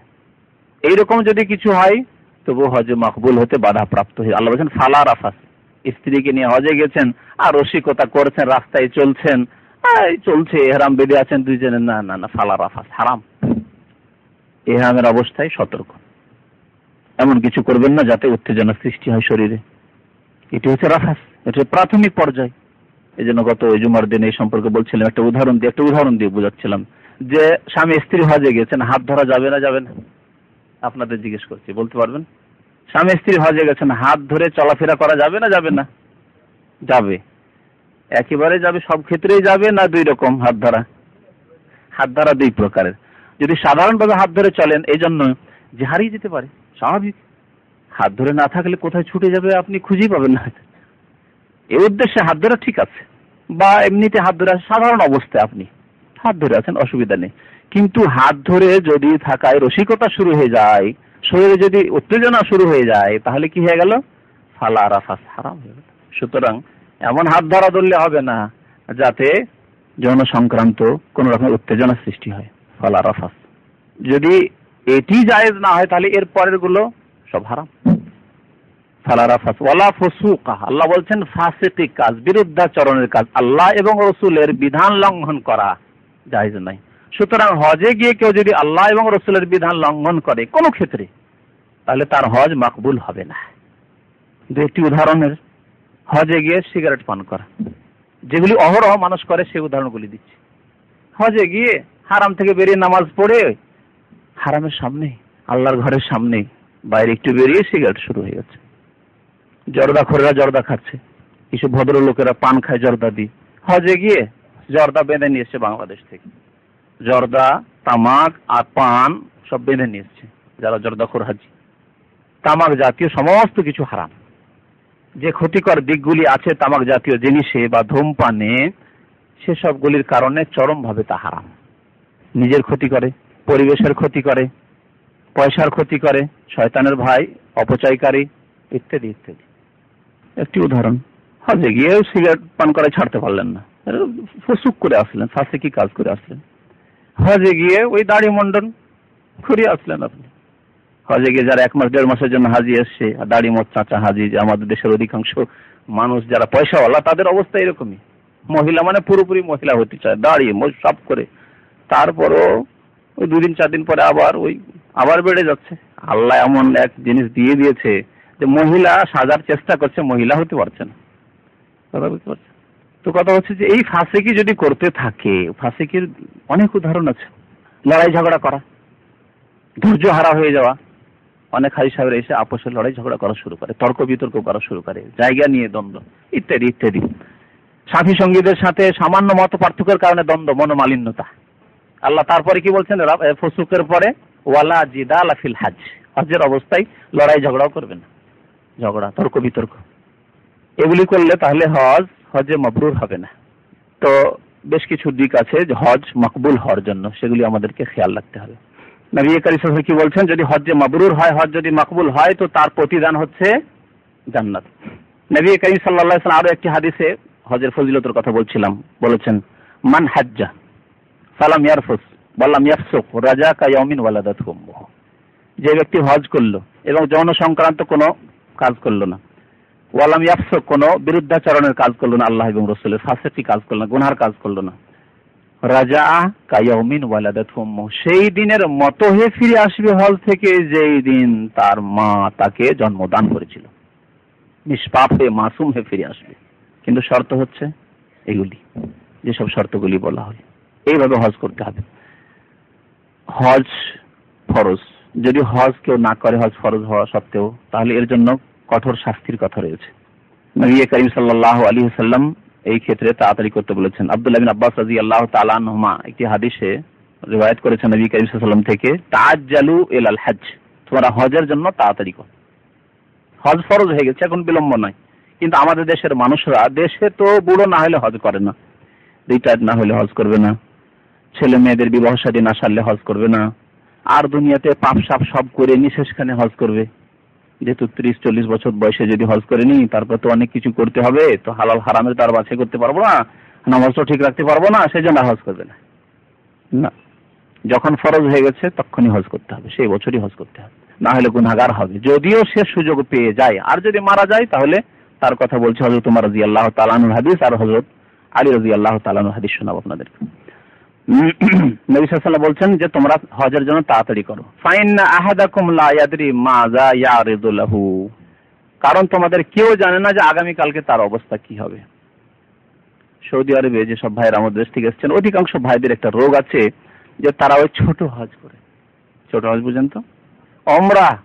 এইরকম যদি কিছু হয় তবু হজে মকবুল হতে বাধা প্রাপ্ত হয়ে আল্লাহ বলছেন ফালা রাফাস স্ত্রীকে নিয়ে হজে গেছেন, আর রসিকতা করছেন, রাস্তায় চলছেন। চলছে, এহরাম বেঁধে আছেন দুইজনে। না না না ফালা রাফাস হারাম। এহরামের অবস্থায় সতর্ক। এমন কিছু করবেন না যাতে উত্তেজনা সৃষ্টি হয় শরীরে। এটি হচ্ছে রাফাস, এটা প্রাথমিক পর্যায়। এই জন্য গত জুমার দিন এই সম্পর্কে বলছিলাম, একটা উদাহরণ দিয়ে, একটা উদাহরণ দিয়ে বোঝাচ্ছিলাম যে, স্বামী স্ত্রী হজে গেছেন, হাত ধরা যাবে না যাবে না। আপনাদের জিজ্ঞেস করছি, বলতে পারবেন? স্বামী স্ত্রী হজে গেছেন, হাত ধরে চলাফেরা করা যাবে না যাবে না? যাবে। একেবারে যাবে, সব ক্ষেত্রেই যাবে না দুই রকম হাত ধরা? হাত ধরা দুই প্রকারের। যদি সাধারণভাবে হাত ধরে চলেন, এই জন্য যে হারিয়ে যেতে পারে, স্বাভাবিক। হাত ধরে না থাকলে কোথায় ছুটে যাবে আপনি খুঁজেই পাবেন না। এই উদ্দেশ্যে হাত ধরা ঠিক আছে, বা এমনিতে হাত ধরে সাধারণ অবস্থায় আপনি হাত ধরে আছেন, অসুবিধা নেই। কিন্তু হাত ধরে যদি থাকায় রসিকতা শুরু হয়ে যায়, শরীরে যদি উত্তেজনা শুরু হয়ে যায়, তাহলে কি হয়ে গেল? ফালা রাফাস হারাম হয়ে গেল। সুতরাং এমন হাত ধরা ধরলে হবে না, যাতে যৌন সংক্রান্ত কোন রকম উত্তেজনা সৃষ্টি হয়। ফালা রাফাস যদি এটি জায়েজ না হয়, তাহলে এর পরেরগুলো সব হারাম। ফালা রাফাস ফসুকা। আল্লাহ বলছেন ফাসিকি কাজ, বিরুদ্ধাচরণের কাজ। আল্লাহ এবং রসুলের বিধান লঙ্ঘন করা জায়েজ নাই। সুতরাং হজে গিয়ে কেউ যদি আল্লাহ এবং রসুলের বিধান লঙ্ঘন করে কোনো ক্ষেত্রে, তাহলে তার হজ মাকবুল হবে না। দু একটি উদাহরণের, হজে গিয়ে সিগারেট পান করা। যেগুলি অহরহ মানুষ করে, সেই উদাহরণগুলি দিচ্ছি। হজে গিয়ে হারাম থেকে বেরিয়ে নামাজ পড়ে, হারামের সামনে, আল্লাহর ঘরের সামনে, বাইরে একটু বেরিয়ে সিগারেট শুরু হয়ে গেছে। জর্দা খোরেরা জর্দা খাচ্ছে। কিছু ভদ্রলোকেরা পান খায় জর্দা দিয়ে। হজে গিয়ে জর্দা বেঁধে নিয়ে এসছে বাংলাদেশ থেকে। জর্দা, তামাক, আর পান সব বেঁধে নিয়ে এসছে যারা জর্দাখোর হাজি। তামাক জাতীয় সমস্ত কিছু হারাম। যে ক্ষতিকর দিকগুলি আছে তামাক জাতীয় জিনিসে বা ধূমপানে সেসবগুলির কারণে চরমভাবে তা হারাম। নিজের ক্ষতি করে, পরিবেশের ক্ষতি করে, পয়সার ক্ষতি করে, শয়তানের ভাই, অপচয়কারী, ইত্যাদি ইত্যাদি। একটি উদাহরণ, হজে গিয়ে সিগারেট পান করে ছাড়তে পারলেন না। ফুসুক করে আসলেন, ফাঁসে কি কাজ করে আসলেন? হজে গিয়ে ওই দাড়ি মন্ডন ঘুরিয়ে আসলেন আপনি। হজে গিয়ে যারা এক মাস, দেড় মাসের জন্য হাজি এসছে, আর দাড়ি মত চাঁচা হাজি আমাদের দেশের অধিকাংশ মানুষ যারা পয়সাওয়ালা, তাদের অবস্থা এরকমই। মহিলা মানে পুরোপুরি মহিলা হতে চায় দাঁড়িয়ে সব করে। তারপরও ওই দুদিন চার দিন পরে আবার ওই, আবার বেড়ে যাচ্ছে। আল্লাহ এমন এক জিনিস দিয়ে দিয়েছে যে মহিলা সাজার চেষ্টা করছে, মহিলা হতে পারছে না। কথা বুঝতে পারছে তো কথা হচ্ছে যে এই ফাঁসিকি যদি করতে থাকে, ফাঁসিকির অনেক উদাহরণ আছে। লড়াই ঝগড়া করা, ধৈর্য হারা হয়ে যাওয়া। অনেক হাই সাহেবের এসে আপোষের লড়াই ঝগড়া করা শুরু করে, তর্ক বিতর্ক করা শুরু করে, জায়গা নিয়ে দ্বন্দ্ব, ইত্যাদি ইত্যাদি। সাথী সঙ্গীদের সাথে সামান্য মত পার্থক্যের কারণে দ্বন্দ্ব, মনোমালিন্যতা। আল্লাহ তারপরে কি বলছেন? ফসুকের পরে, ওয়ালা জিদা ফিল হাজ। হজের অবস্থায় লড়াই ঝগড়াও করবে না। ঝগড়া, তর্ক বিতর্ক। এগুলি করলে তাহলে হজ হজে মবরুর হবে না। তো বেশ কিছু দিক আছে যে হজ মকবুল হওয়ার জন্য, সেগুলি আমাদেরকে খেয়াল রাখতে হবে। নবী করিম কি বলছেন? যদি হজ মবরুর হয়, হজ যদি মকবুল হয়, তো তার প্রতিদান হচ্ছে জান্নাত। নবী করিম সাল্লাহ আরও একটি হাদিসে হজের ফজিলতের কথা বলছিলাম। বলেছেন, মান হাজ্জা সালাম ইয়ারফুস বললাম ইয়াফসুক রাজা কায়ামিন ওয়ালাদাত যে ব্যক্তি হজ করল এবং যৌন সংক্রান্ত কোনো কাজ করল না ওয়ালাম ইয়াফসুক, কোনো বিরুদ্ধাচরণের কাজ করল না আল্লাহ এবং রসুলের। ফাঁসেটি কাজ করল না, গুনহার কাজ করল না। রাজা কায়াউমিন ওয়ালাদাত সেই দিনের মতো হয়ে ফিরে আসবে হল থেকে যেই দিন তার মা তাকে জন্মদান করেছিল। নিষ্পাপ হয়ে মাসুম হয়ে ফিরে আসবে। কিন্তু শর্ত হচ্ছে এগুলি, যেসব শর্তগুলি বলা হয় এইভাবে হজ করতে হবে। হজ ফরজ। যদি হজ কেউ না করে, হজ ফরজ হওয়া সত্ত্বেও, তাহলে এর জন্য কঠোর শাস্তির কথা রয়েছে। নবী করিম সাল্লাহ আলী সাল্লাম এই ক্ষেত্রে তাড়াতাড়ি করতে বলেছেন, আব্দুল্লাহ বিন আব্বাস রাজি আল্লাহ তালানহমা একটি হাদিসে রিবায়ত করেছেন নবী করিম সাল্লাম থেকে তাজ্জালু এল আল হজ তোমরা হজের জন্য তাড়াতাড়ি কর। হজ ফরজ হয়ে গেছে, এখন বিলম্ব নয়। কিন্তু আমাদের দেশের মানুষরা, দেশে তো বুড়ো না হলে হজ করে না রিটায়ার্ড না হলে হজ করবে না, ছেলে মেয়েদের বিবাহ সাদী না সারলে হজ করবে না, আর দুনিয়াতে পাপ সাপ সব করে নিঃশেষখানে হজ করবে। যেহেতু ত্রিশ চল্লিশ বছর বয়সে যদি হজ করে নি তারপর তো অনেক কিছু করতে হবে তো হালাল হারামের তার বাছাই করতে পারব না নামাজও ঠিক রাখতে পারব না সেই জন্য হজ করবে না। না। যখন ফরজ হয়ে গেছে তখনই হজ করতে হবে সেই বছরই হজ করতে হবে। না হলে গুনাগার হবে। যদিও সে সুযোগ পেয়ে যায় আর যদি মারা যায় তাহলে তার কথা বলছে হজরত তোমার রাজি আল্লাহ তালানুর হাদিস আর হজরত আলী রাজি আল্লাহ তালানুর হাদিস শোনাব আপনাদেরকে। [CLEARS THROAT] নবী সাল্লাল্লাহু বলছেন যে তোমরা হজের জন্য তাড়াতাড়ি করো। ফাইন আহাদাকুম লা ইয়াদরি মাজা ইয়ারিদু লাহু। কারণ তোমাদের কেউ জানে না যে আগামী কালকে তার অবস্থা কি হবে। সৌদি আরবে যে সব ভাইয়ের আমাদের দেশ থেকে এসেছেন, অধিকাংশ ভাইদের একটা রোগ আছে যে তারা ওই ছোট হজ করে। ছোট হজ বুঝেন তো? অমরা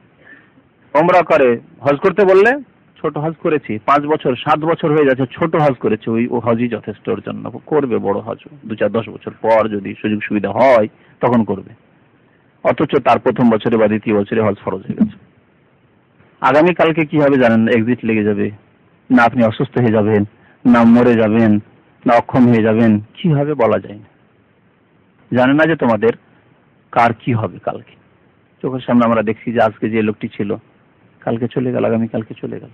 অমরা করে। হজ করতে বললে ছোট হজ করেছি, পাঁচ বছর, সাত বছর হয়ে যাচ্ছে, ছোট হজ করেছে, ওই হজই যথেষ্ট ওর জন্য। করবে বড় হজ দু চার দশ বছর পর যদি সুযোগ সুবিধা হয়, তখন করবে। অথচ তার প্রথম বছরে বা দ্বিতীয় বছরে হজ ফরজ হয়ে গেছে। আগামীকালকে কি হবে জানেন? এক্সিট লেগে যাবে। না আপনি অসুস্থ হয়ে যাবেন, না মরে যাবেন, না অক্ষম হয়ে যাবেন, কি হবে বলা যায় না। জানে না যে তোমাদের কার কি হবে কালকে। চোখের সামনে আমরা দেখছি যে আজকে যে লোকটি ছিল, কালকে চলে গেল আগামীকালকে চলে গেল।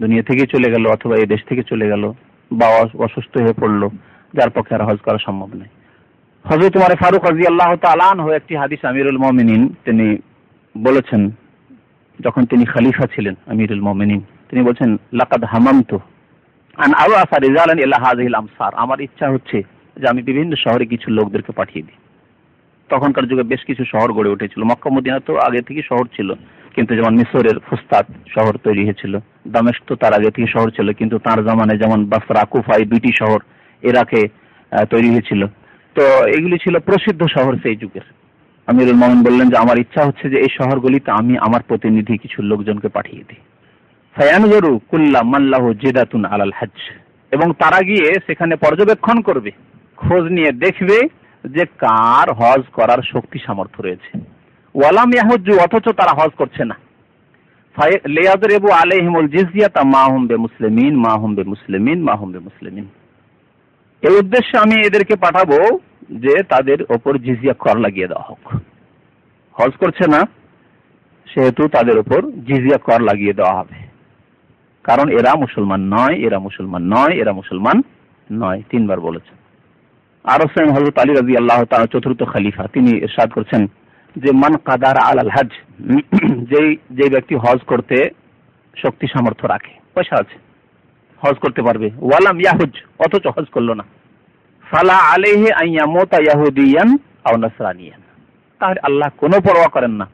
দুনিয়া থেকে চলে গেল অথবা এই দেশ থেকে চলে গেল, বা অসুস্থ হয়ে পড়ল, যার পক্ষে আর হজ করা সম্ভব নয়। হজরত তোমার ফারুক রাজি আল্লাহ তালান হয়ে একটি হাদিস আমিরুল মমিনিন তিনি বলেছেন, যখন তিনি খালিফা ছিলেন আমিরুল মমিনিন, তিনি বলছেন, লাকাদ হামান্ত আরও আসা রেজালান ইল্লা হাজিল আমসার। আমার ইচ্ছা হচ্ছে যে আমি বিভিন্ন শহরে কিছু লোকদেরকে পাঠিয়ে দিই। তখনকার যুগে বেশ কিছু শহর গড়ে উঠেছিল। মক্কা, মদিনা তো আগে থেকে শহর ছিল। কিন্তু যেমন মিশরের ফুস্তাদ শহর তৈরি হয়েছিল দামেশ তো তার আগে থেকে শহর ছিল, কিন্তু তার জামানে যেমন বাসরা কুফাই দুইটি শহর এরাকে তৈরি হয়েছিল। তো এগুলি ছিল প্রসিদ্ধ শহর সেই যুগের। আমিরুল মোহাম্মদ বললেন যে, আমার ইচ্ছা হচ্ছে যে এই শহরগুলিতে আমি আমার প্রতিনিধি কিছু লোকজনকে পাঠিয়ে দিই। ফায়ানজরু কুল্লা মাল্লাহ জেদাতুন আলাল হাজ এবং তারা গিয়ে সেখানে পর্যবেক্ষণ করবে, খোঁজ নিয়ে দেখবে যে কার হজ করার শক্তি সামর্থ্য রয়েছে। ওয়ালাম ইয়াহুজ্জু, অথচ তারা হজ করছে না। লিয়াদরিবু আলাইহিমুল জিজিয়াতা মা হুম বে মুসলিমিন মা হুম বে মুসলিমিন মা হুম বে মুসলিমিন এই উদ্দেশ্যে আমি এদেরকে পাঠাবো যে তাদের ওপর জিজিয়া কর লাগিয়ে দেওয়া হোক। হজ করছে না, সেহেতু তাদের উপর জিজিয়া কর লাগিয়ে দেওয়া হবে। কারণ এরা মুসলমান নয়, এরা মুসলমান নয়, এরা মুসলমান নয়, তিনবার বলেছেন আর হোসেন হজরত আলী রাজি আল্লাহ চতুর্থ খালিফা, তিনি ইরশাদ করছেন যে মান কাদার আল হজ, যেই যে ব্যক্তি হজ করতে শক্তি সামর্থ্য রাখে, পয়সা আছে, হজ করতে পারবে। ওয়ালাম ইয়াহুজ, অথচ হজ করল না। ফালা আলেহে আইয়ামোতা ইয়াহুদিয়ান আও নাসরানিয়ান। তাহলে আল্লাহ কোনো পরোয়া করেন না।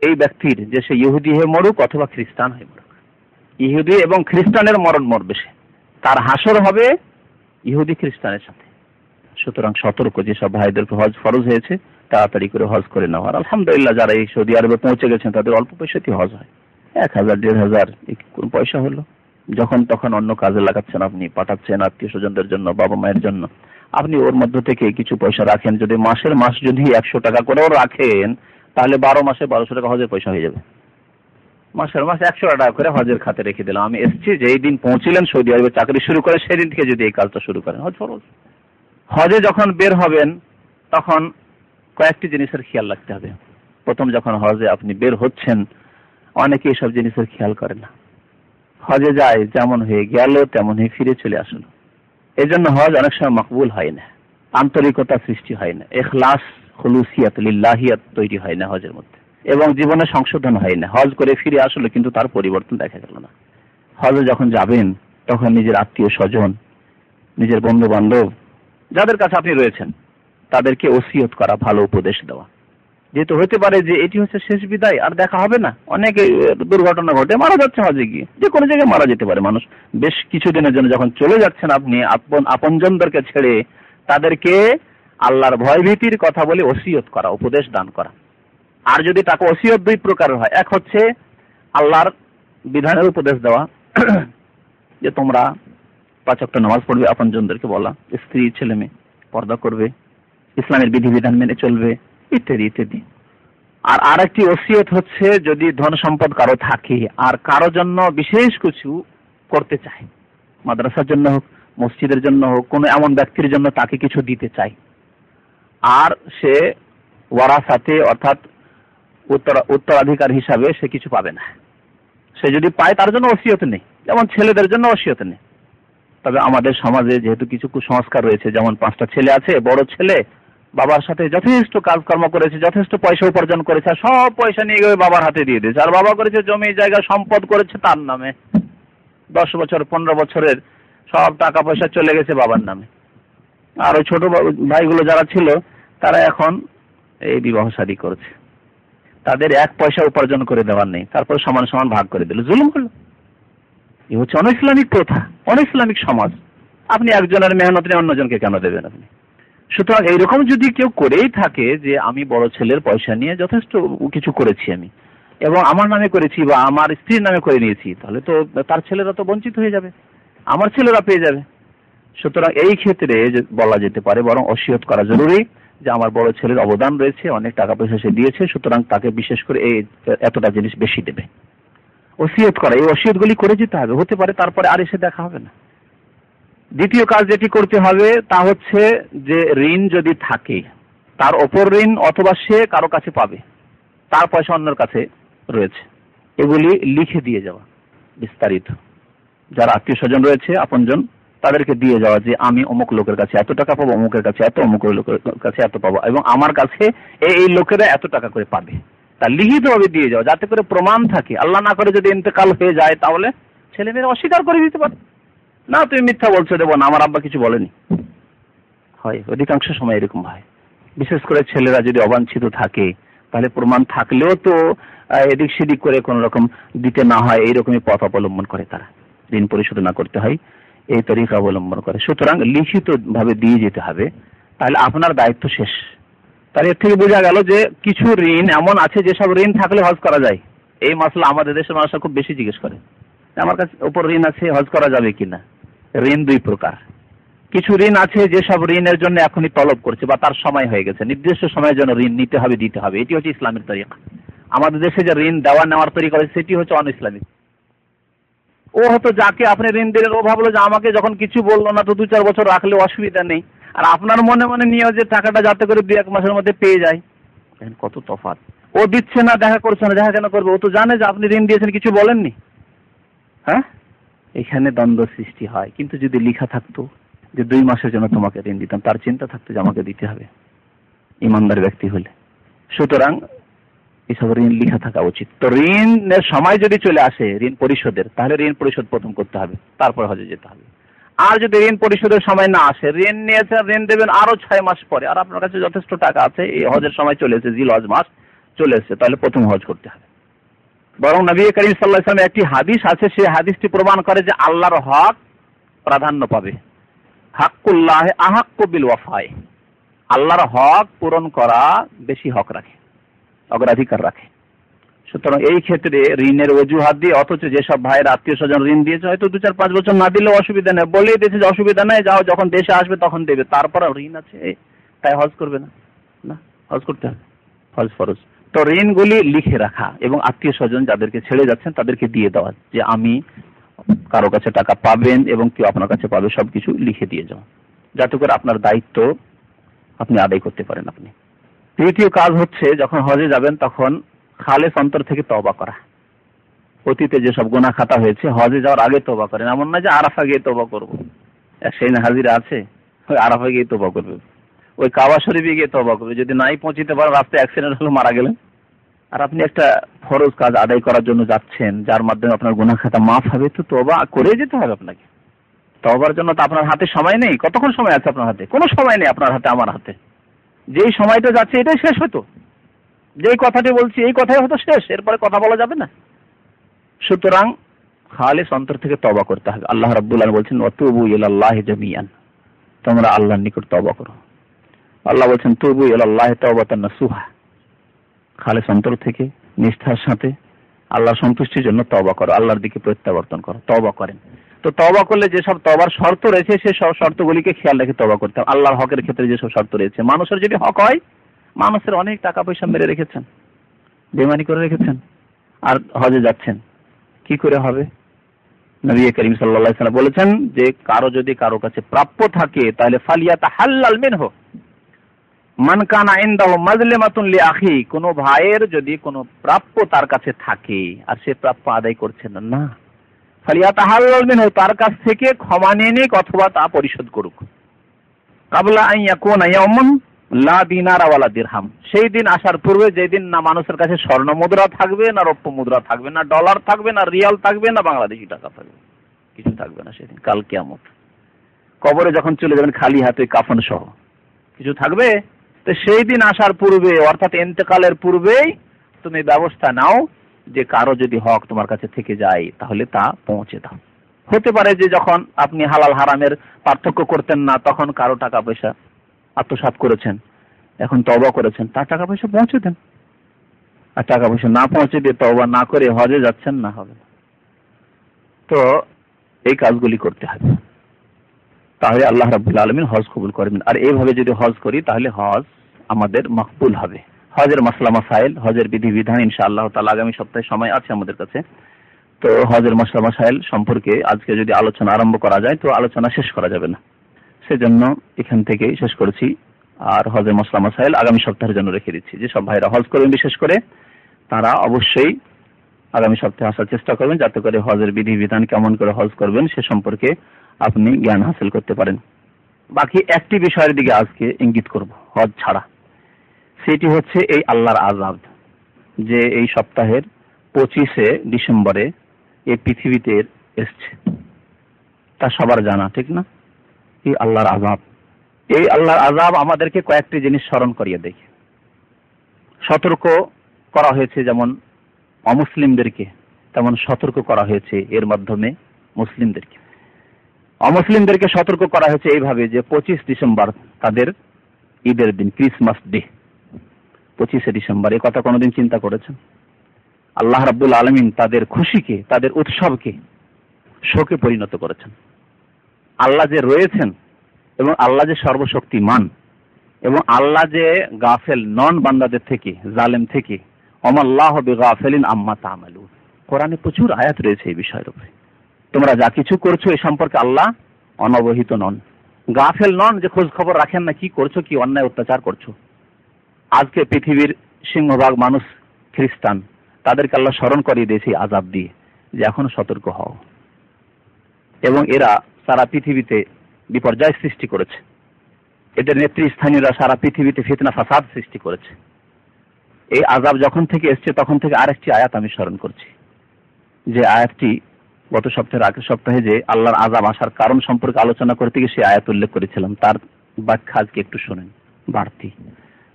এই ব্যক্তির যে সে ইহুদি হয়ে মরুক অথবা খ্রিস্টান হয়ে মরুক। ইহুদি এবং খ্রিস্টানের মরণ মরবে সে। তার হাসর হবে ইহুদি খ্রিস্টানের সাথে। সুতরাং সতর্ক যেসব ভাইদেরকে হজ ফরজ হয়েছে, তাড়াতাড়ি করে হজ করে নেওয়ার আলহামদুলিল্লাহ, যারা এই সৌদি আরবে পৌঁছে গেছেন, তাদের অল্প পয়সাতেই হজ হয়। এক হাজার, দেড় হাজার কোন পয়সা হলো? যখন তখন অন্য কাজে লাগাচ্ছেন আপনি, পাঠাচ্ছেন আত্মীয় স্বজনদের জন্য, বাবা মায়ের জন্য। আপনি ওর মধ্য থেকে কিছু পয়সা রাখেন, যদি মাসের মাস যদি একশো টাকা করেও রাখেন, তাহলে বারো মাসে বারোশো টাকা হজের পয়সা হয়ে যাবে। মাসের মাস একশো টাকা করে হজের খাতে রেখে দিলাম। আমি এসছি, যেই দিন পৌঁছিলেন সৌদি আরবে চাকরি শুরু করে, সেদিন থেকে যদি এই কাজটা শুরু করেন, হজ ফরজ। হজে যখন বের হবেন, তখন কয়েকটি জিনিসের খেয়াল রাখতে হবে। প্রথম, যখন হজে আপনি বের হচ্ছেন, অনেকে এসব জিনিসের খেয়াল করে না। হজে যায়, যেমন হয়ে গেল তেমন হয়ে ফিরে চলে আসলো এই জন্য হজ অনেক সময় মকবুল হয় না। আন্তরিকতা সৃষ্টি হয় না। এখলাস হলুসিয়াত লিল্লাহিয়াত তৈরি হয় না হজের মধ্যে। এবং জীবনে সংশোধন হয় না। হজ করে ফিরে আসলো, কিন্তু তার পরিবর্তন দেখা গেল না। হজে যখন যাবেন, তখন নিজের আত্মীয় স্বজন, নিজের বন্ধু বান্ধব যাদের কাছে আপনি রয়েছেন, তাদেরকে ওসিয়ত করা, ভালো উপদেশ দেওয়া। যেহেতু হতে পারে যে এটি হচ্ছে শেষ বিদায়, আর দেখা হবে না। অনেক দুর্ঘটনা ঘটে, মারা যাচ্ছে হজে গিয়ে। যে কোনো জায়গায় মারা যেতে পারে মানুষ। বেশ কিছুদিনের জন্য যখন চলে যাচ্ছেন আপনি, আপন, আপনজনদেরকে ছেড়ে তাদেরকে আল্লাহর ভয় ভীতির কথা বলে ওসিয়ত করা, উপদেশ দান করা। আর যদি তাকে ওসিয়ত দুই প্রকার হয়, এক হচ্ছে আল্লাহর বিধানের উপদেশ দেওয়া, [CLEARS THROAT] যে তোমরা পাঁচ একটা নামাজ পড়বে, আপনজনদেরকে বলা, স্ত্রী, ছেলে মেয়ে, পর্দা করবে, ইসলামের বিধিবিধান মেনে চলবে, ইত্যাদি ইত্যাদি। আর আরেকটি ওসিয়ত হচ্ছে যদি ধন সম্পদ কারও থাকে, আর কারও জন্য বিশেষ কিছু করতে চায়, মাদ্রাসার জন্য হোক, মসজিদের জন্য হোক, কোনো এমন ব্যক্তির জন্য তাকে কিছু দিতে চাই আর সে ওয়ারাসাতে অর্থাৎ উত্তর, উত্তরাধিকার হিসাবে সে কিছু পাবে না। সে যদি পায়, তার জন্য ওসিয়ত নেই, যেমন ছেলেদের জন্য ওসিয়ত নেই। তবে আমাদের সমাজে যেহেতু কিছু কুসংস্কার রয়েছে, যেমন পাঁচটা ছেলে আছে, বড় ছেলে, বাবার সাথে যথেষ্ট কাজকর্ম করেছে, যথেষ্ট পয়সা উপার্জন করেছে সব পয়সা নিয়ে গিয়ে বাবার হাতে দিয়ে দিয়েছে। আর বাবা করেছে জমি জায়গা, সম্পদ করেছে তার নামে। দশ বছর, পনেরো বছরের সব টাকা পয়সা চলে গেছে বাবার নামে। আর ওই ছোট ভাইগুলো যারা ছিল, তারা এখন এই বিবাহ শাদী করেছে। তাদের এক পয়সা উপার্জন করে দেওয়ার নেই, তারপর সমান সমান ভাগ করে দিল। জুলুম হলো এ হচ্ছে অন ইসলামিক প্রথা অন ইসলামিক সমাজ। আপনি একজনের মেহনত নিয়ে অন্যজনকে কেন দেবেন আপনি? সুতরাং এইরকম যদি কেউ করেই থাকে যে আমি বড় ছেলের পয়সা নিয়ে যথেষ্ট কিছু করেছি আমি, এবং আমার নামে করেছি বা আমার স্ত্রীর নামে করে নিয়েছি, তাহলে তো তার ছেলেরা তো বঞ্চিত হয়ে যাবে, আমার ছেলেরা পেয়ে যাবে। সুতরাং এই ক্ষেত্রে বলা যেতে পারে বরং অসিয়ত করা জরুরি যে আমার বড় ছেলের অবদান রয়েছে, অনেক টাকা পয়সা সে দিয়েছে, সুতরাং তাকে বিশেষ করে এই এতটা জিনিস বেশি দেবে। ওসিয়ত করা, এই ওসিয়তগুলি করে যেতে হবে। হতে পারে তারপরে আর এসে দেখা হবে না। দ্বিতীয় কাজ যেটি করতে হবে, তা হচ্ছে যে ঋণ যদি থাকে, তার ওপর ঋণ অথবা সে কারও কাছে পাবে, তার পয়সা অন্যের কাছে রয়েছে। এগুলি লিখে দিয়ে যাওয়া, বিস্তারিত। যারা আত্মীয় স্বজন রয়েছে, আপনজন, তাদেরকে দিয়ে যাওয়া যে আমি অমুক লোকের কাছে এত টাকা পাবো, অমুকের কাছে এত অমুক লোকের কাছে এত পাবো, এবং আমার কাছে এই লোকেরা এত টাকা করে পাবে। তা লিখিতভাবে দিয়ে যাও, যাতে করে প্রমাণ থাকে। আল্লাহ না করে যদি ইন্তেকাল হয়ে যায়, তাহলে ছেলে মেয়েরা অস্বীকার করে দিতে পারে। না, তুমি মিথ্যা বলছো, দেবো না, আমার আব্বা কিছু বলেনি। হয়, অধিকাংশ সময় এরকম হয়। বিশেষ করে ছেলেরা যদি অবাঞ্ছিত থাকে, তাহলে প্রমাণ থাকলেও তো এদিক সেদিক করে কোন রকম দিতে না হয়, এইরকমই পথ অবলম্বন করে তারা। ঋণ পরিশোধ না করতে হয়, এই তরিকা অবলম্বন করে। সুতরাং লিখিত ভাবে দিয়ে যেতে হবে। তাহলে আপনার দায়িত্ব শেষ। তাহলে এর থেকে বোঝা গেল যে কিছু ঋণ এমন আছে যেসব ঋণ থাকলে হজ করা যায়। এই মশলা আমাদের দেশের মানুষরা খুব বেশি জিজ্ঞেস করে আমার কাছে ওপর ঋণ আছে, হজ করা যাবে কিনা? ঋণ দুই প্রকার। কিছু ঋণ আছে যেসব ঋণের জন্য এখনই তলব করছে বা তার সময় হয়ে গেছে। নির্দিষ্ট সময়ের জন্য ঋণ নিতে হবে, দিতে হবে। এটি হচ্ছে ইসলামের তরিকা। আমাদের দেশে যে ঋণ দেওয়া নেওয়ার তৈরি করে সেটি হচ্ছে অন ইসলামিক ও হয়তো যাকে আপনি ঋণ দিলেন, ও ভাবলো যে আমাকে যখন কিছু বলল না, তো দু চার বছর রাখলে অসুবিধা নেই। আর আপনার মনে মনে নিয়ে যে টাকাটা যাতে করে দু এক মাসের মধ্যে পেয়ে যায়। কত তফাৎ। ও দিচ্ছে না দেখা করছে না দেখা কেন করবে? ও তো জানে যে আপনি ঋণ দিয়েছেন কিছু বলেননি? হ্যাঁ? এখানে দ্বন্দ্ব সৃষ্টি হয়। কিন্তু যদি লিখা থাকতো যে দুই মাসের জন্য তোমাকে ঋণ দিতাম তার চিন্তা থাকতো যে আমাকে দিতে হবে ইমানদার ব্যক্তি হলে। সুতরাং এসব ঋণ লিখা থাকা উচিত। তো ঋণের সময় যদি চলে আসে ঋণ পরিশোধের তাহলে ঋণ পরিশোধ প্রথম করতে হবে তারপর হজে যেতে হবে। আর যদি ঋণ পরিশোধের সময় না আসে, ঋণ নিয়েছেন ঋণ দেবেন আরও ছয় মাস পরে। আর আপনার কাছে যথেষ্ট টাকা আছে, এই হজের সময় চলে এসেছে, জিল হজ মাস চলে এসেছে, তাহলে প্রথম হজ করতে হবে। বরং নবী করিম সাল্লাহ ইসলামের একটি হাদিস আছে, সেই হাদিসটি প্রমাণ করে যে আল্লাহর হক প্রাধান্য পাবে। হাক্কুল্লাহ আহাক্কবিল ওয়াফায় আল্লাহর হক পূরণ করা বেশি হক রাখে, অগ্রাধিকার রাখে। সুতরাং এই ক্ষেত্রে ঋণের অজুহাত দিয়ে, অথচ যেসব ভাইয়ের আত্মীয় স্বজন ঋণ দিয়েছে, হয়তো দু চার পাঁচ বছর না দিলেও অসুবিধা নেই। বলেই দিয়েছে যে অসুবিধা নেই, যাও, যখন দেশে আসবে তখন দেবে। তারপর ঋণ আছে, তাই হজ করবে না। না, হজ করতে হবে। হজ ফরজ। তো ঋণগুলি লিখে রাখা এবং আত্মীয় স্বজন যাদেরকে ছেড়ে যাচ্ছেন, তাদেরকে দিয়ে দেওয়া যে আমি কারও কাছে টাকা পাবেন এবং কেউ আপনার কাছে পাবে, সবকিছু লিখে দিয়ে যাও। যাতে করে আপনার দায়িত্ব আপনি আদায় করতে পারেন আপনি। তৃতীয় কাজ হচ্ছে, যখন হজে যাবেন, তখন খালেস অন্তর থেকে তবা করা। অতীতে যেসব গোনা খাতা হয়েছে, হজে যাওয়ার আগে তবা করেন। এমন না যে আরাফা গিয়ে তবা করব। সেই হাজিরা আছে, ওই আরাফা গিয়ে তবা করবে। ওই কাবা শরীফে গিয়ে তবা করবে। যদি নাই পৌঁছিতে পারেন রাস্তায় অ্যাক্সিডেন্ট হলো, মারা গেলেন। আর আপনি একটা ফরজ কাজ আদায় করার জন্য যাচ্ছেন, যার মাধ্যমে আপনার গুনা খাতা মাফ হবে, তো তবা করে যেতে হবে আপনাকে। তবার জন্য তো আপনার হাতে সময় নেই। কতক্ষণ সময় আছে আপনার হাতে? কোনো সময় নেই আপনার হাতে, আমার হাতে। যেই সময়টা যাচ্ছে, এটাই শেষ হতো। যেই কথাটি বলছি, এই কথাই হয়তো শেষ, এরপরে কথা বলা যাবে না। সুতরাং খালিস অন্তর থেকে তবা করতে হবে। আল্লাহ রাব্বুল আলম বলছেন অতুবু ইলাল্লাহ জামিয়ান তোমরা আল্লাহর নিকট তবা করো। আল্লাহ বলছেন, তুবু ইলাল্লাহ তওবাতান নাসুহা। খালিস অন্তর থেকে নিষ্ঠার সাথে আল্লাহ সন্তুষ্টির জন্য তবা করো, আল্লাহর দিকে প্রত্যাবর্তন করো তবা করেন। তো তবা করলে যেসব তবার শর্ত রয়েছে সেই সব শর্তগুলিকে খেয়াল রেখে তবা করতে হবে। আল্লাহর হকের ক্ষেত্রে যেসব শর্ত রয়েছে, মানুষের যদি হক হয় মানুষের অনেক টাকা পয়সা মেরে রেখেছেন বেমানি করে রেখেছেন, আর হজে যাচ্ছেন। কি করে হবে? নবী করিম সাল্লা সাল্লাম বলেছেন যে, কারও যদি কারও কাছে প্রাপ্য থাকে, তাহলে ফালিয়াতা হাল্লাল মেনহ। মান কানা ইনদাহু মাজলিমাতুন লি আখি কোন ভাইয়ের যদি কোনো প্রাপ্য তার কাছে থাকে, আর সে প্রাপ্য আদায় করছে না না। ফালিয়াতা হাল্লাল মেনহ, তার কাছ থেকে ক্ষমা নিয়ে নিক অথবা তা পরিশোধ করুক। কাবলা আন ইয়াকুনা ইয়াউমুন লা দিনার ওয়ালা দিরহাম। সেই দিন আসার পূর্বে যেদিন না মানুষের কাছে স্বর্ণ মুদ্রা থাকবে, না রৌপ্য মুদ্রা থাকবে, না ডলার থাকবে, না রিয়াল থাকবে, না বাংলাদেশি টাকা থাকবে। কিছু থাকবে না সেদিন, কাল কিয়ামত। কবরে যখন চলে যাবেন খালি হাতে কাফন সহ। কিছু থাকবে? তো সেই দিন আসার পূর্বে, অর্থাৎ এন্তেকালের পূর্বেই তুমি ব্যবস্থা নাও যে কারও যদি হক তোমার কাছে থেকে যায়, তাহলে তা পৌঁছে দাও। হতে পারে যে যখন আপনি হালাল হারামের পার্থক্য করতেন না, তখন কারও টাকা পয়সা আত্মসাত করেছেন, এখন তবা করেছেন, তার টাকা পয়সা পৌঁছে দেন। আর টাকা পয়সা না পৌঁছে দিয়ে তবা না করে হজে যাচ্ছেন না হবে। তো এই কাজগুলি করতে হবে। তাহলে আল্লাহ রাবুল আলমিন হজ কবুল করবেন। আর এইভাবে যদি হজ করি, তাহলে হজ আমাদের মকবুল হবে। হজের মাসলা মাসাইল, হজের বিধি বিধান ইনশা আল্লাহ তালা আগামী সপ্তাহে সময় আছে আমাদের কাছে। তো হজের মাসলা মাসাইল সম্পর্কে আজকে যদি আলোচনা আরম্ভ করা যায়, তো আলোচনা শেষ করা যাবে না। সেজন্য এখান থেকে শেষ করেছি। আর হজের মশলা মাসাইল আগামী সপ্তাহের জন্য রেখে দিচ্ছি। যে সব ভাইরা হজ করবেন বিশেষ করে, তারা অবশ্যই আগামী সপ্তাহে আসার চেষ্টা করবেন, যাতে করে হজের বিধি বিধান কেমন করে হজ করবেন সে সম্পর্কে আপনি জ্ঞান হাসিল করতে পারেন। বাকি একটি বিষয়ের দিকে আজকে ইঙ্গিত করব, হজ ছাড়া। সেটি হচ্ছে এই আল্লাহর আজাব যে এই সপ্তাহের পঁচিশে ডিসেম্বরে এই পৃথিবীতে এসছে। তা সবার জানা, ঠিক না? এই আল্লাহর আজাব এই আল্লাহর আজাব আমাদেরকে কয়েকটি জিনিস স্মরণ করিয়ে দেয়। সতর্ক করা হয়েছে যেমন অমুসলিমদেরকে, তেমন সতর্ক করা হয়েছে এর মাধ্যমে মুসলিমদেরকে। অমুসলিমদেরকে সতর্ক করা হয়েছে এইভাবে যে পঁচিশ ডিসেম্বর তাদের ঈদের দিন, ক্রিসমাস ডে। পঁচিশে ডিসেম্বর এই কথা কোনোদিন চিন্তা করেছেন? আল্লাহ রাব্বুল আলমিন তাদের খুশিকে, তাদের উৎসবকে শোকে পরিণত করেছেন। আল্লাহ যে রয়েছেন এবং আল্লাহ যে সর্বশক্তিমান এবং আল্লাহ যে গাফেল নন বান্দাদের থেকে, জালেম থেকে, অমাল্লাহ বেগাফেলিন আম্মা তামালু কোরআনে প্রচুর আয়াত রয়েছে এই বিষয়ের উপরে। তোমরা যা কিছু করছ এ সম্পর্কে আল্লাহ অনবহিত নন। গাফেল নন যে খোঁজ খবর রাখেন না, কি করছ, কি অন্যায় অত্যাচার করছ। আজকে পৃথিবীর সিংহভাগ মানুষ খ্রিস্টান, তাদেরকে আল্লাহ স্মরণ করিয়ে দিয়েছে আজাব দিয়ে যে এখন সতর্ক হও। এবং এরা সারা পৃথিবীতে বিপর্যয় সৃষ্টি করেছে। এদের নেতৃস্থানীয়রা সারা পৃথিবীতে ফিতনা, ফাসাদ সৃষ্টি করেছে। এই আজাব যখন থেকে এসছে, তখন থেকে আরেকটি আয়াত আমি স্মরণ করছি। যে আয়াতটি গত সপ্তাহের আগের সপ্তাহে যে আল্লাহর আজাব আসার কারণ সম্পর্কে আলোচনা করতে গিয়ে সে আয়াত উল্লেখ করেছিলাম, তার ব্যাখ্যা আজকে একটু শোনেন, বাড়তি।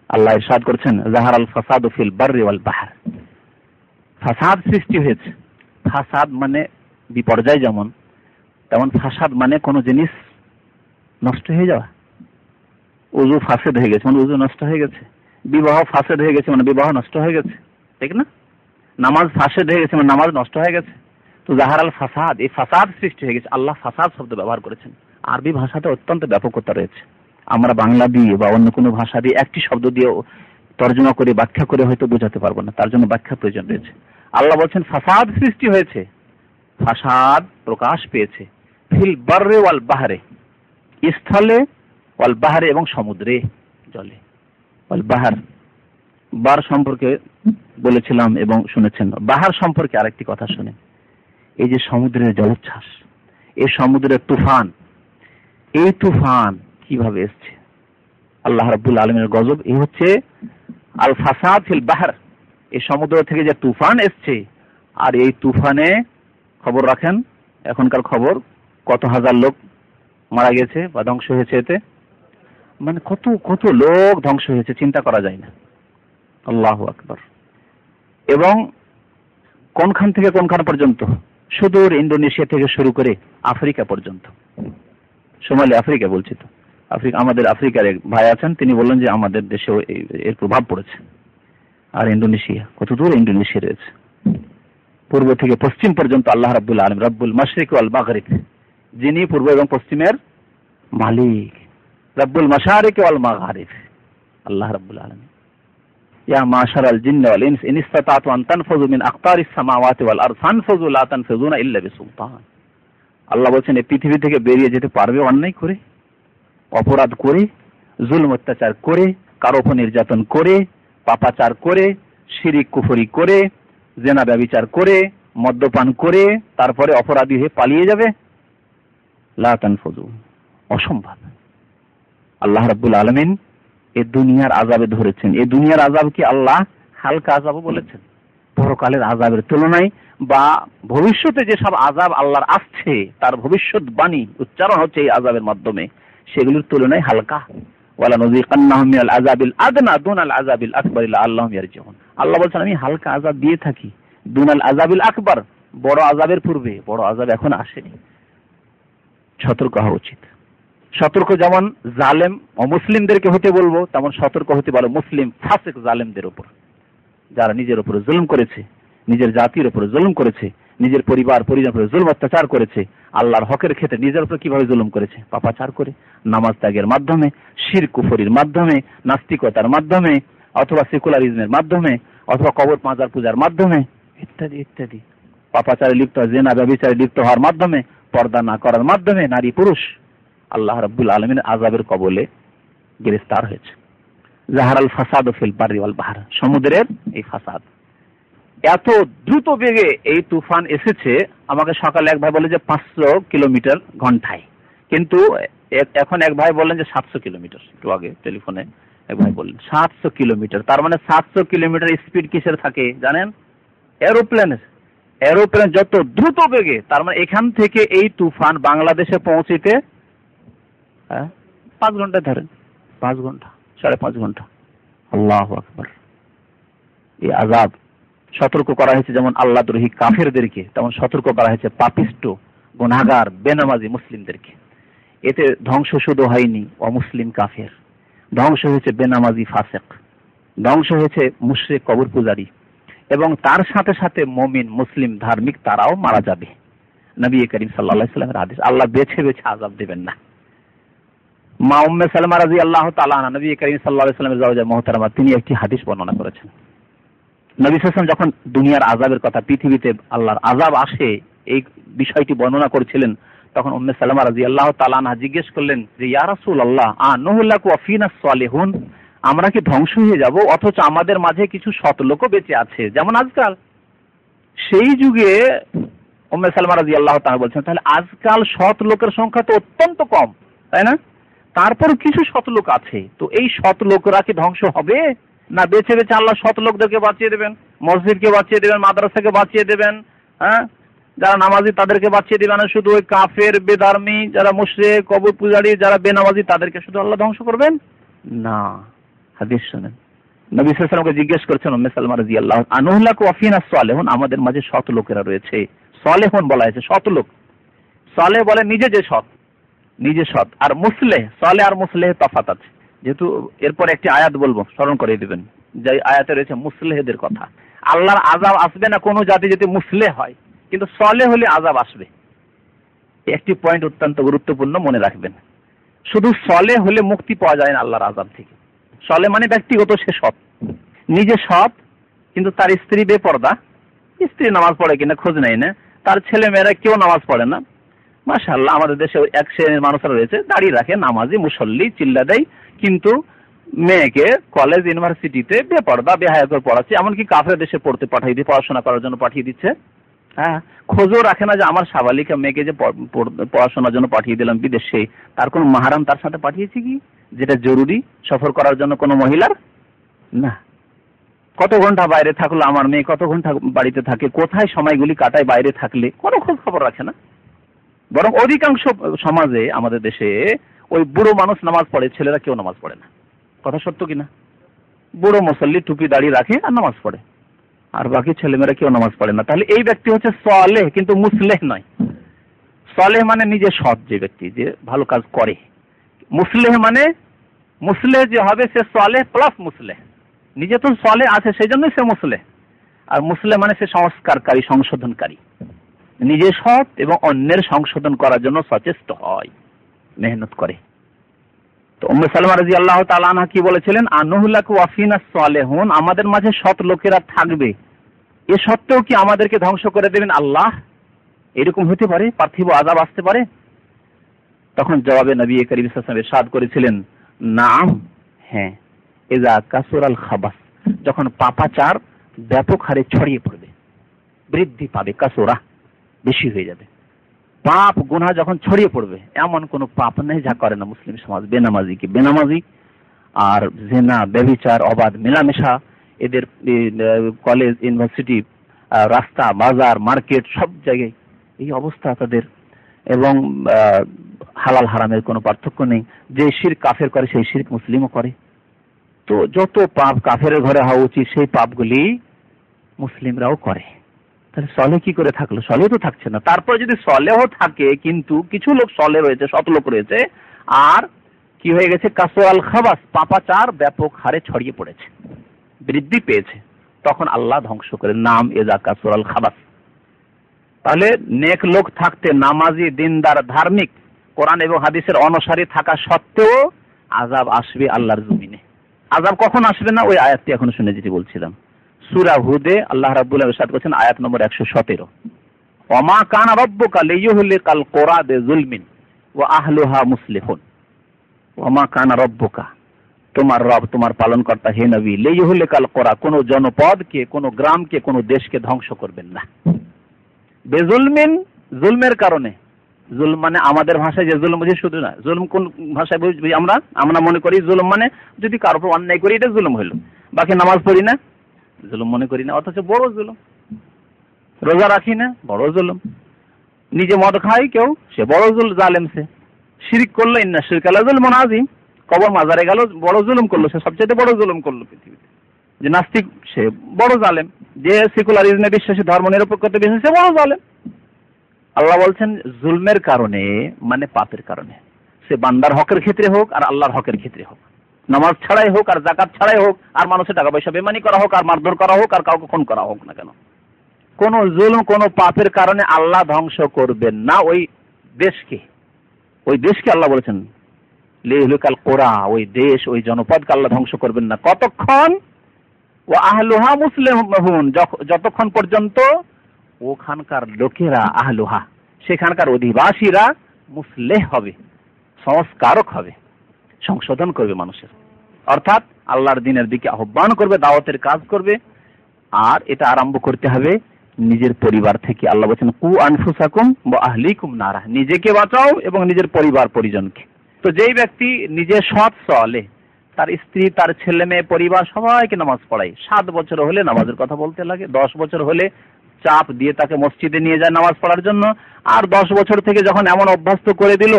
আল্লাহ ইরশাদ করেছেন, জাহার আল ফাসাদ ফিল বার্রি ওয়াল বাহার। ফাসাদ সৃষ্টি হয়েছে। ফাসাদ মানে বিপর্যয় যেমন তেমন ফাসাদ মানে কোনো জিনিস নষ্ট হয়ে যাওয়া। উজু ফাসেদ হয়ে গেছে মানে উজু নষ্ট হয়ে গেছে। বিবাহ ফাসেদ হয়ে গেছে মানে বিবাহ নষ্ট হয়ে গেছে। ঠিক না? নামাজ ফাসেদ হয়ে গেছে মানে নামাজ নষ্ট হয়ে গেছে। তো জাহার আল ফাসাদ, এই ফাসাদ সৃষ্টি হয়ে গেছে। আল্লাহ ফাসাদ শব্দ ব্যবহার করেছেন। আরবি ভাষাতে অত্যন্ত ব্যাপকতা রয়েছে। আমরা বাংলা দিয়ে বা অন্য কোনো ভাষা দিয়ে একটি শব্দ দিয়ে তর্জমা করে, ব্যাখ্যা করে হয়তো বোঝাতে পারব না। তার জন্য ব্যাখ্যা প্রয়োজন রয়েছে। আল্লাহ বলছেন, ফাসাদ সৃষ্টি হয়েছে। ফাসাদ প্রকাশ পেয়েছে। ফিল বার্রে ওয়াল বাহারে, স্থলে ওয়াল বাহারে এবং সমুদ্রে জলে। ওয়াল বাহার, বার সম্পর্কে বলেছিলাম এবং শুনেছেন। বাহার সম্পর্কে আরেকটি কথা শুনে এই যে সমুদ্রের জলোচ্ছ্বাস, এই সমুদ্রের তুফান, এই তুফান কীভাবে এসছে? আল্লাহ রাবুল আলমের গজব এই হচ্ছে, আল ফাসাদ ফিল বাহার, এই সমুদ্র থেকে যে তুফান এসছে, আর এই তুফানে খবর রাখেন, এখনকার খবর কত হাজার লোক মারা গেছে বা ধ্বংস হয়েছে এতে? মানে কত কত লোক ধ্বংস হয়েছে চিন্তা করা যায় না। আল্লাহ আকবর। এবং কোনখান থেকে কোনখান পর্যন্ত? সুদূর ইন্দোনেশিয়া থেকে শুরু করে আফ্রিকা পর্যন্ত। সোমালি আফ্রিকা বলছি তো। আফ্রিকা, আমাদের আফ্রিকার এক ভাই আছেন, তিনি বললেন যে আমাদের দেশেও এর প্রভাব পড়েছে। আর ইন্দোনেশিয়া, কত দূর ইন্দোনেশিয়া রয়েছে। পূর্ব থেকে পশ্চিম পর্যন্ত আল্লাহ রাবুল আলম রাব্বুল মাশরিক আল মাগরিব যিনি পূর্ব এবং পশ্চিমের মালিক। রাব্বুল মাশারিক ওয়াল মাগরিব। আল্লাহ রাব্বুল আলামিন। ইয়া মাশারাল জিন্নি ওয়াল ইনস, ইন ইসতাতাতু আন তানফুযু মিন আকতারিস সামাওয়াতি ওয়াল আরদ, ফানফুযু লা তানফুযুনা ইল্লা বিসুলতান। আল্লাহ বলছেন এই পৃথিবী থেকে বেরিয়ে যেতে পারবে অন্যায় করে, অপরাধ করে, জুলম অত্যাচার করে, কারও উপর নির্যাতন করে, পাপাচার করে, শিরিক কুফরি করে, জেনা ব্যবিচার করে, মদ্যপান করে, তারপরে অপরাধী হয়ে পালিয়ে যাবে। লাতান ফজু অসম্ভব। আল্লাহ রাব্বুল আলমিন এ দুনিয়ার আজাবে ধরেছেন। এ দুনিয়ার আজাব কি আল্লাহ হালকা আজাবও বলেছেন? পরকালের আজাবের তুলনায় বা ভবিষ্যতে যেসব আজাব আল্লাহর আসছে, তার ভবিষ্যৎ বাণী উচ্চারণ হচ্ছে এই আজাবের মাধ্যমে, সেগুলোর তুলনায় হালকা। ওয়ালা নজিকান্নাহুম মিনাল আযাবিল আদনা দুনাল আযাবিল আকবার আল্লাহুম ইয়ারজিউন। আল্লাহ বলছেন, আমি হালকা আযাব দিয়ে থাকি। দুনাল আযাবিল আকবার, বড় আযাবের পূর্বে, বড় আযাব এখন আসেনি। সতর্ক হওয়া উচিত। সতর্ক যেমন জালেম অমুসলিমদেরকে হতে বলব, তেমন সতর্ক হতে পারো মুসলিম ফাসেক জালেমদের উপর। যারা নিজের উপরে জুলুম করেছে, নিজের জাতির উপরে জুলুম করেছে, নিজের পরিবার পরিজন উপরে জুলুম অত্যাচার করেছে, আল্লাহর হকের ক্ষেত্রে নিজের উপর কীভাবে জুলুম করেছে? পাপাচার করে, নামাজ ত্যাগের মাধ্যমে, শির কুফরির মাধ্যমে, নাস্তিকতার মাধ্যমে, অথবা সেকুলারিজমের মাধ্যমে, অথবা কবর মাজার পূজার মাধ্যমে, ইত্যাদি ইত্যাদি। পাপাচারে লিপ্ত হয় জেনা ব্যবচারে লিপ্ত হওয়ার মাধ্যমে পর্দা না করার মাধ্যমে নারী পুরুষ আল্লাহ রব্বুল আলমিন আজাবের কবলে গ্রেফতার হয়েছে। জাহার আল ফাসাদ ফিল বারিওয়াল বাহার, সমুদ্রের এই ফাসাদ। এত দ্রুত বেগে এই তুফান এসেছে, আমাকে সকালে এক ভাই বলে যে পাঁচশো কিলোমিটার ঘন্টায়। কিন্তু এখন এক ভাই বললেন যে সাতশো কিলোমিটার। একটু আগে টেলিফোনে এক ভাই বললেন, সাতশো কিলোমিটার। তার মানে সাতশো কিলোমিটার স্পিড কিসের থাকে জানেন? এরোপ্লেনের এরোপ্লেন যত দ্রুত বেগে তার মানে এখান থেকে এই তুফান বাংলাদেশে পৌঁছিতে হ্যাঁ পাঁচ ঘণ্টা ধরেন। পাঁচ ঘণ্টা সাড়ে পাঁচ ঘণ্টা। আল্লাহ আকবর। এই আজাব সতর্ক করা হয়েছে যেমন আল্লাহ দ্রোহী কাফেরদেরকে তেমন সতর্ক করা হয়েছে পাপিষ্ট গুনাগার বেনামাজি মুসলিমদেরকে। এতে ধ্বংস শুধু হয়নি অমুসলিম কাফের। ধ্বংস হয়েছে বেনামাজি ফাসেক। ধ্বংস হয়েছে মুশ্রিক কবর পূজারী এবং তার সাথে সাথে মমিন, মুসলিম ধার্মিক তারাও মারা যাবে। নবী করিম সাল্লা সাল্লামের আল্লাহ বেছে বেছে আজাব দেবেন না। মা উম্মে সালমা রাজি আল্লাহ নবী করিম জাওজা তিনি একটি হাদিস বর্ণনা করেছেন। নবী যখন দুনিয়ার আজাবের কথা, পৃথিবীতে আল্লাহর আজাব আসে, এই বিষয়টি বর্ণনা করেছিলেন, তখন উম্মে সালামা রাজি আল্লাহ তালানা জিজ্ঞেস করলেন যে, ইয়া আনহুল্লাকু আফিনা সালেহুন আমরা কি ধ্বংস হয়ে যাব? অথচ আমাদের মাঝে কিছু সৎ লোকও বেঁচে আছে। যেমন আজকাল। সেই যুগে উম্মে সালমা রাজি আল্লাহ তাআলা বলছেন, তাহলে আজকাল সৎ লোকের সংখ্যা তো অত্যন্ত কম, তাই না? তারপর কিছু সৎ লোক আছে। তো এই সৎ লোকরা কি ধ্বংস হবে? না বেছে বেছে আল্লাহ সৎ লোকদেরকে বাঁচিয়ে দেবেন? মসজিদকে বাঁচিয়ে দেবেন? মাদ্রাসাকে বাঁচিয়ে দেবেন? হ্যাঁ? যারা নামাজি তাদেরকে বাঁচিয়ে দেবেন? শুধু ওই কাফের বেদার্মি যারা মুশরে কবর পূজারি, যারা বেনামাজি, তাদেরকে শুধু আল্লাহ ধ্বংস করবেন? না। হাদিস শোনেন। নবী সাল্লামকে জিজ্ঞেস করছেন, উম্মে সালমা রাদিয়াল্লাহু আনহুল্লাহু ওয়াফিনা সালেহুন? আমাদের মাঝে সৎ লোকেরা রয়েছে। সালেহুন বলা হয়েছে, সৎ লোক। সালে বলে নিজে যে সৎ, নিজে সৎ। আর মুসলেহ, সালে আর মুসলেহ তফাত আছে। যেহেতু এরপর একটি আয়াত বলব, স্মরণ করে দিবেন। যে আয়াতে রয়েছে মুসলেহদের কথা। আল্লাহর আজাব আসবে না কোনো জাতি যদি মুসলে হয়, কিন্তু সলে হলে আজাব আসবে। একটি পয়েন্ট অত্যন্ত গুরুত্বপূর্ণ মনে রাখবেন। শুধু সলে হলে মুক্তি পাওয়া যায় না আল্লাহর আজাব থেকে। সলে মানে ব্যক্তিগত সে সৎ। নিজে সৎ, কিন্তু তার স্ত্রী বেপর্দা। স্ত্রী নামাজ পড়ে কিনা খোঁজ নেয় না। তার ছেলে মেয়েরা কেউ নামাজ পড়ে না। মাশাল্লাহ আমাদের দেশে এক শ্রেণির মানুষরা রয়েছে, দাঁড়িয়ে রাখে, নামাজি, মুসল্লি, চিল্লা দেয়। কিন্তু মেয়েকে কলেজ ইউনিভার্সিটিতে বেপর্দা বেহায়া করে পড়াচ্ছে। এমনকি কাফের দেশে পড়তে পাঠিয়ে দিয়ে, পড়াশোনা করার জন্য পাঠিয়ে দিচ্ছে। হ্যাঁ খোঁজও রাখে না যে আমার সাবালিকা মেয়েকে যে পড়াশোনার জন্য পাঠিয়ে দিলাম বিদেশে। তার কোনো মাহারাম তার সাথে পাঠিয়েছি কি? যেটা জরুরি, সফর করার জন্য কোনো মহিলার? না। কত ঘণ্টা বাইরে থাকল আমার মেয়ে, কত ঘণ্টা বাড়িতে থাকে, কোথায় সময়গুলি কাটায় বাইরে থাকলে? কোনো খোঁজ খবর রাখে না। বরং অধিকাংশ সমাজে, আমাদের দেশে ওই বুড়ো মানুষ নামাজ পড়ে, ছেলেরা কেউ নামাজ পড়ে না। কথা সত্য কিনা বুড়ো মুসল্লি টুপি দাঁড়িয়ে রাখে আর নামাজ পড়ে। আর বাকি ছেলেমেয়েরা কেউ নামাজ পড়ে না। তাহলে এই ব্যক্তি হচ্ছে সলেহ, কিন্তু মুসলেহ নয়। সলেহ মানে নিজে সৎ যে ব্যক্তি, যে ভালো কাজ করে। মুসলেহ মানে মুসলেহ যে হবে সে সলেহ প্লাস মুসলেহ। নিজে তো সলে আছে সেই জন্যই সে মুসলেহ। আর মুসলেহ মানে সে সংস্কারকারী, সংশোধনকারী। নিজে সৎ এবং অন্যের সংশোধন করার জন্য সচেষ্ট হয়, মেহনত করে। তো উম্মে সালমা রাজি আল্লাহ তালানা কি বলেছিলেন? আনহুল্লাহু ওয়াফিনা সালেহুন আমাদের মাঝে সৎ লোকেরা থাকবে। এ সত্ত্বেও কি আমাদেরকে ধ্বংস করে দেবেন আল্লাহ? এরকম হতে পারে? পার্থিব আজাব আসতে পারে? তখন জবাবে নবী করিম সাল্লাল্লাহু সাদ করেছিলেন, নাম হ্যাঁ এজা কাসুরাল খাবাস যখন পাপাচার ব্যাপক হারে ছড়িয়ে পড়বে। বৃদ্ধি পাবে, কাসুরা বেশি হয়ে যাবে। পাপ গুনা যখন ছড়িয়ে পড়বে, এমন কোন পাপ নেই যা করে না মুসলিম সমাজ। বেনামাজি কি? বেনামাজি আর জেনা ব্যবিচার অবাধ, মেলামেশা, এদের কলেজ ইউনিভার্সিটি রাস্তা, বাজার মার্কেট সব জায়গায় এই অবস্থা তাদের। এবং হালাল হারামের কোনো পার্থক্য নেই। যে শির কাফের করে, সেই শির মুসলিমও করে। তো যত পাপ কাফের ঘরে হওয়া উচিত, সেই পাপগুলি মুসলিমরাও করে। তাহলে সলে কি করে থাকল? সলে তো থাকছে না। তারপরে যদি সলেহ থাকে, কিন্তু কিছু লোক সলে রয়েছে, শত লোক রয়েছে, আর কি হয়ে গেছে? কাসোয়াল খাবাস, পাপাচার ব্যাপক হারে ছড়িয়ে পড়েছে, বৃদ্ধি পেয়েছে। তখন আল্লাহ ধ্বংস করে, নাম এজা কাসোয়াল খাবাস। তাহলে নেক লোক থাকতে নামাজি, দিনদার, ধার্মিক, কোরআন এবং হাদিসের অনসারী থাকা সত্ত্বেও আজাব আসবে আল্লাহর জমিনে। আজাব কখন আসবে না? ওই আয়াতটি এখন শুনে যেটি বলছিলাম। সুরা হুদে, আল্লাহ রাব্বুল ইরশাদ করেছেন আয়াত নম্বর একশো 117 ওমা কান রব্বুকা লিয়ুহলিকাল কোরা বে জুলমিন ওয়া আহলুহা মুসলিহুন। ওমা কান রব্বুকা, তোমার রব, তোমার পালনকর্তা হে নবী, লিয়ুহলিকাল কোরা, কোন জনপদকে, কোন গ্রামকে, কোন দেশকে ধ্বংস করবেন না। বেজুলমিন জুলমের কারণে। জুলম মানে আমাদের ভাষায় যে জুলম বুঝি শুধু না, জুলম কোন ভাষায় বুঝি আমরা? আমরা মনে করি জুলম মানে যদি কারোর উপর অন্যায় করি, এটা জুলম হইল। বাকি নামাজ পড়ি না। জুলুম মনে করি না, অথচ বড় জুলুম। রোজা রাখি না, বড় জুলুম। নিজে মদ খাই কেউ, সে বড় জুল জালেম সে। শিরিক করল, ইন্না শিরক আলা জুলমুন কবর মাজারে গেল, বড় জুলুম করল, সে সবচেয়ে বড় জুলুম করল পৃথিবীতে। যে নাস্তিক, সে বড় জালেম। যে সেকুলারিজমে বিশ্বাসী, ধর্ম নিরপেক্ষতা বিশ্বাসী, সে বড় জালেম। আল্লাহ বলছেন, জুলমের কারণে মানে পাপের কারণে, সে বান্দার হকের ক্ষেত্রে হোক আর আল্লাহর হকের ক্ষেত্রে হোক। নামাজ ছাড়াই হোক, আর জাকাত ছাড়াই হোক, আর মানুষের টাকা পয়সা বেমানি করা হোক, আর মারধর করা হোক, আর কাউকে খুন করা হোক না কেন? কোন জুলুম, কোন পাপের কারণে আল্লাহ ধ্বংস করবেন না। ওই দেশকে ওই দেশকে আল্লাহ বলেছেন, লেহলুকাল কোরা ওই দেশ, ওই জনপদকে আল্লাহ ধ্বংস করবেন না। কতক্ষণ? ও আহলুহা মুসলিম যতক্ষণ পর্যন্ত ওখানকার লোকেরা আহলুহা, সেখানকার অধিবাসীরা মুসলেহ হবে, সংস্কারক হবে। সংশোধন করবে মানুষের। অর্থাৎ আল্লাহর দিনের দিকে আহ্বান করবে, দাওয়াতের কাজ করবে, আর এটা আরম্ভ করতে হবে নিজের পরিবার থেকে। আল্লাহ বলছেন, কু আনফুসাকুম বা আহলিকুম নারা। নিজেকে বাঁচাও এবং নিজের পরিবার পরিজনকে। তো যেই ব্যক্তি নিজে সৎ চলে তার স্ত্রী, তার ছেলে মেয়ে, পরিবার সবাইকে নামাজ পড়ায়। সাত বছর হলে নামাজের কথা বলতে লাগে, দশ বছর হলে চাপ দিয়ে তাকে মসজিদে নিয়ে যায় নামাজ পড়ার জন্য, আর দশ বছর থেকে যখন এমন অভ্যস্ত করে দিল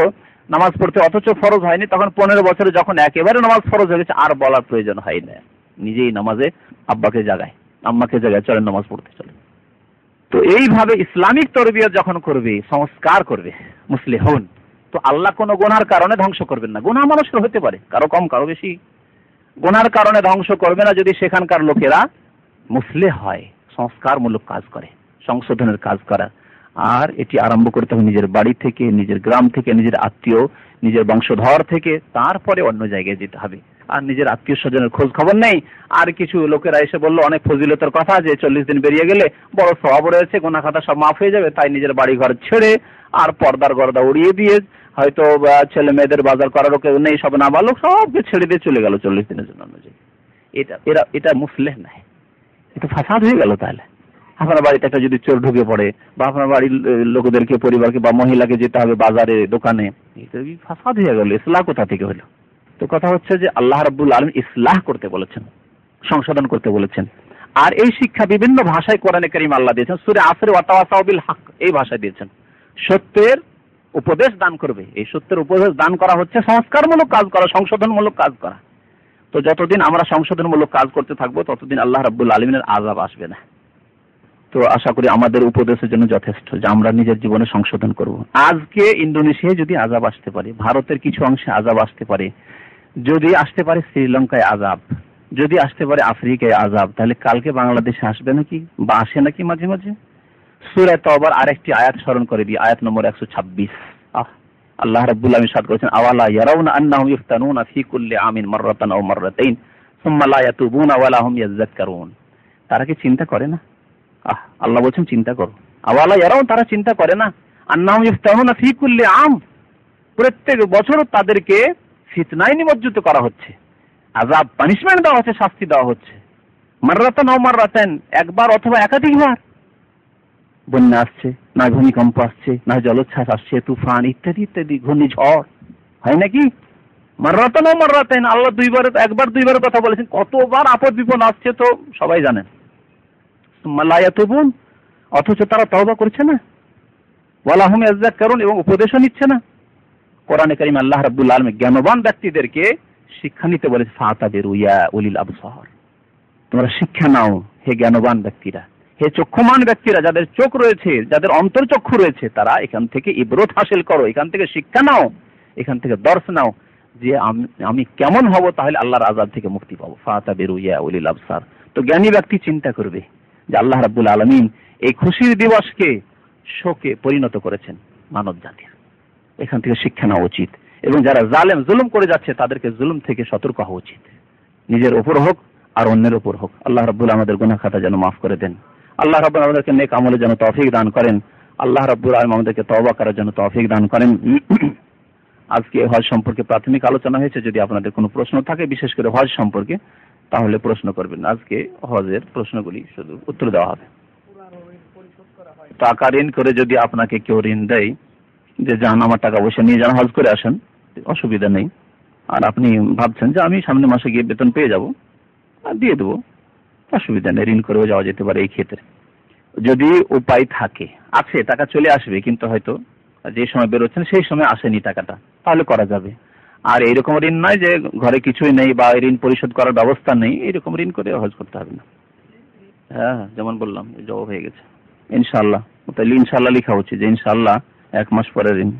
নামাজ পড়তে অথচ ফরজ হয়নি, তখন পনেরো বছরে যখন একেবারে নামাজ ফরজ হয়ে গেছে, আর বলার প্রয়োজন হয় না। নিজেই নামাজে আব্বাকে জাগায়, আম্মাকে জাগায় চলে নামাজ পড়তে চলে তো এইভাবে ইসলামিক তরবিয়ত যখন করবে, সংস্কার করবে, মুসলিম হন, তো আল্লাহ কোনো গোনার কারণে ধ্বংস করবেন না। গোনা মানুষের হতে পারে, কারও কম, কারও বেশি। গোনার কারণে ধ্বংস করবে না যদি সেখানকার লোকেরা মুসলে হয়, সংস্কারমূলক কাজ করে, সংশোধনের কাজ করা। আর এটি আরম্ভ করতে হবে নিজের বাড়ি থেকে, নিজের গ্রাম থেকে, নিজের আত্মীয়, নিজের বংশধর থেকে, তারপরে অন্য জায়গায় যেতে হবে। আর নিজের আত্মীয় স্বজনের খোঁজ খবর নেই। আর কিছু লোকেরা এসে বলল, অনেক ফজিলতের কথা যে চল্লিশ দিন বেরিয়ে গেলে বড় স্বভাব রয়েছে গোনা খাতা সব মাফ হয়ে যাবে, তাই নিজের বাড়ি ঘর ছেড়ে আর পর্দার গর্দা উড়িয়ে দিয়ে হয়তো ছেলে মেয়েদের বাজার করারও কেউ নেই, সব না বালক সবকে ছেড়ে দিয়ে চলে গেল চল্লিশ দিনের জন্য। অনুযায়ী এটা এরা এটা মুসলেহ নাই এটা ফাসাদ হয়ে গেল তাহলে। আপনার বাড়িতে একটা যদি চোর ঢুকে পড়ে, বা আপনার বাড়ির লোকদেরকে, পরিবারকে বা মহিলাকে যেতে হবে বাজারে, দোকানে ফাসাদ হয়ে গেল? ইসলাহ কোথা থেকে হলো? তো কথা হচ্ছে যে আল্লাহ রাবুল আলম ইসলাহ করতে বলেছেন, সংশোধন করতে বলেছেন। আর এই শিক্ষা বিভিন্ন ভাষায় কোরআনে করিম আল্লাহ দিয়েছেন। সুরে আসরে ওয়াতাওয়াসাবিল হক এই ভাষায় দিয়েছেন। সত্যের উপদেশ দান করবে। এই সত্যের উপদেশ দান করা হচ্ছে সংস্কারমূলক কাজ করা, সংশোধনমূলক কাজ করা। তো যতদিন আমরা সংশোধনমূলক কাজ করতে থাকব, ততদিন আল্লাহ রাবুল আলমিনের আজাব আসবে না। তো আশা করি আমাদের উপদেশের জন্য যথেষ্ট যে আমরা নিজের জীবনে সংশোধন করব। আজকে ইন্দোনেশিয়ায় যদি আজাব আসতে পারে, ভারতের কিছু অংশে আজাব আসতে পারে, যদি আসতে পারে শ্রীলঙ্কায় আজাব, যদি আসতে পারে আফ্রিকায় আজাব, তাহলে কালকে বাংলাদেশে আসবে নাকি বা আসে নাকি মাঝে মাঝে? সুরায় আবার আরেকটি আয়াত স্মরণ করে দিই, আয়াত নম্বর একশো ছাব্বিশ। আল্লাহ রাব্বুল আলামিন সাদ করেছেন, আওয়ালা ইয়ারাউনা আন্নাহুম ইফতানুনা ফি কুল্লি আমিন মাররাতান আও মাররাতাইন, সুম্মা লা ইয়াতুবুনা ওয়ালা হুম ইয়াযাক্কারুন তারা কি চিন্তা করে না? আহ, আল্লাহ বলছেন, চিন্তা করো। আওয়ালা ইয়ারাউন তারা চিন্তা করে না। আন্নাহুম ইফতানুনা ফি কুল্লি আম। প্রত্যেক বছর তাদেরকে ফিতনায় নিমজ্জিত করা হচ্ছে। আজাব পানিশমেন্ট দেওয়া হচ্ছে, শাস্তি দেওয়া হচ্ছে। মাররাতান ও মাররাতান, একবার অথবা একাধিকবার বন্যা আসছে, না ভূমিকম্প আসছে, না জলোচ্ছ্বাস আসছে, তুফান ইত্যাদি ইত্যাদি, ঘূর্ণিঝড়। হয় নাকি? মাররাতান ও মাররাতান, আল্লাহ দুইবার, একবার দুইবার কথা বলেছেন, কতবার আপদ বিপদ আসছে তো সবাই জানেন। মালায়াতুবুন, অথচ তারা তওবা করছে না। ওয়ালাহুম ইয়াযাক্কারুন এবং উপদেশও নিচ্ছে না। কোরআনে কারিম আল্লাহ রাব্বুল আলামিন জ্ঞানবান ব্যক্তিদেরকে শিক্ষা নিতে বলেছে, ফাতাবিরু ইয়া উলিল আবসার। তোমরা শিক্ষা নাও, হে জ্ঞানবান ব্যক্তিরা। হে চক্ষুমান ব্যক্তিরা, যাদের চোখ রয়েছে, যাদের অন্তর চক্ষু রয়েছে, তারা এখান থেকে ইব্রত হাসিল করো, এখান থেকে শিক্ষা নাও, এখান থেকে দর্শ নাও যে আমি কেমন হব, তাহলে আল্লাহর আজাদ থেকে মুক্তি পাবো। ফাতা বেরু ইয়া উলিল আবসার। তো জ্ঞানী ব্যক্তি চিন্তা করবে যে আল্লাহ রাব্বুল আলমিন এই খুশির দিবসকে শোকে পরিণত করেছেন মানব জাতির এখান থেকে শিক্ষা নেওয়া উচিত। এবং যারা জালেম, জুলুম করে যাচ্ছে, তাদেরকে জুলুম থেকে সতর্ক হওয়া উচিত। নিজের ওপর হোক আর অন্যের ওপর হোক। আল্লাহ রাব্বুল আমাদের গুনাহ খাতা যেন মাফ করে দেন। আল্লাহ রাবুল আমাদেরকে নেক আমলে যেন তৌফিক দান করেন। আল্লাহ রাব্বুল আলম আমাদেরকে তওবা করার জন্য তৌফিক দান করেন। আজকে হজ সম্পর্কে প্রাথমিক আলোচনা হয়েছে। যদি আপনাদের কোনো প্রশ্ন থাকে, বিশেষ করে হজ সম্পর্কে তাহলে প্রশ্ন করবেন, আজকে হজের প্রশ্নগুলি শুধু উত্তর দেওয়া হবে। টাকা ঋণ করে যদি আপনাকে কেউ ঋণ দেয়, যে যান আমার টাকা পয়সা নিয়ে যান, হজ করে আসেন, অসুবিধা নেই। আর আপনি ভাবছেন যে আমি সামনে মাসে গিয়ে বেতন পেয়ে যাব, আর দিয়ে দেবো। অসুবিধা নেই, ঋণ করেও যাওয়া যেতে পারে এই ক্ষেত্রে। যদি উপায় থাকে, আছে, টাকা চলে আসবে, কিন্তু হয়তো যে সময় বেরোচ্ছেন, সেই সময় আসেনি টাকাটা, তাহলে করা যাবে। আর এইরকম ঋণ নয় যে ঘরে কিছুই নেই বা ঋণ পরিশোধ করার ব্যবস্থা নেই এরকম ঋণ করে হজ করতে হবে না। হ্যাঁ যেমন বললাম জবাব হয়ে গেছে। ইনশাল্লাহ তাহলে ইনশাল্লাহ লেখা উচিত যে ইনশাল্লাহ এক মাস পরে ঋণ।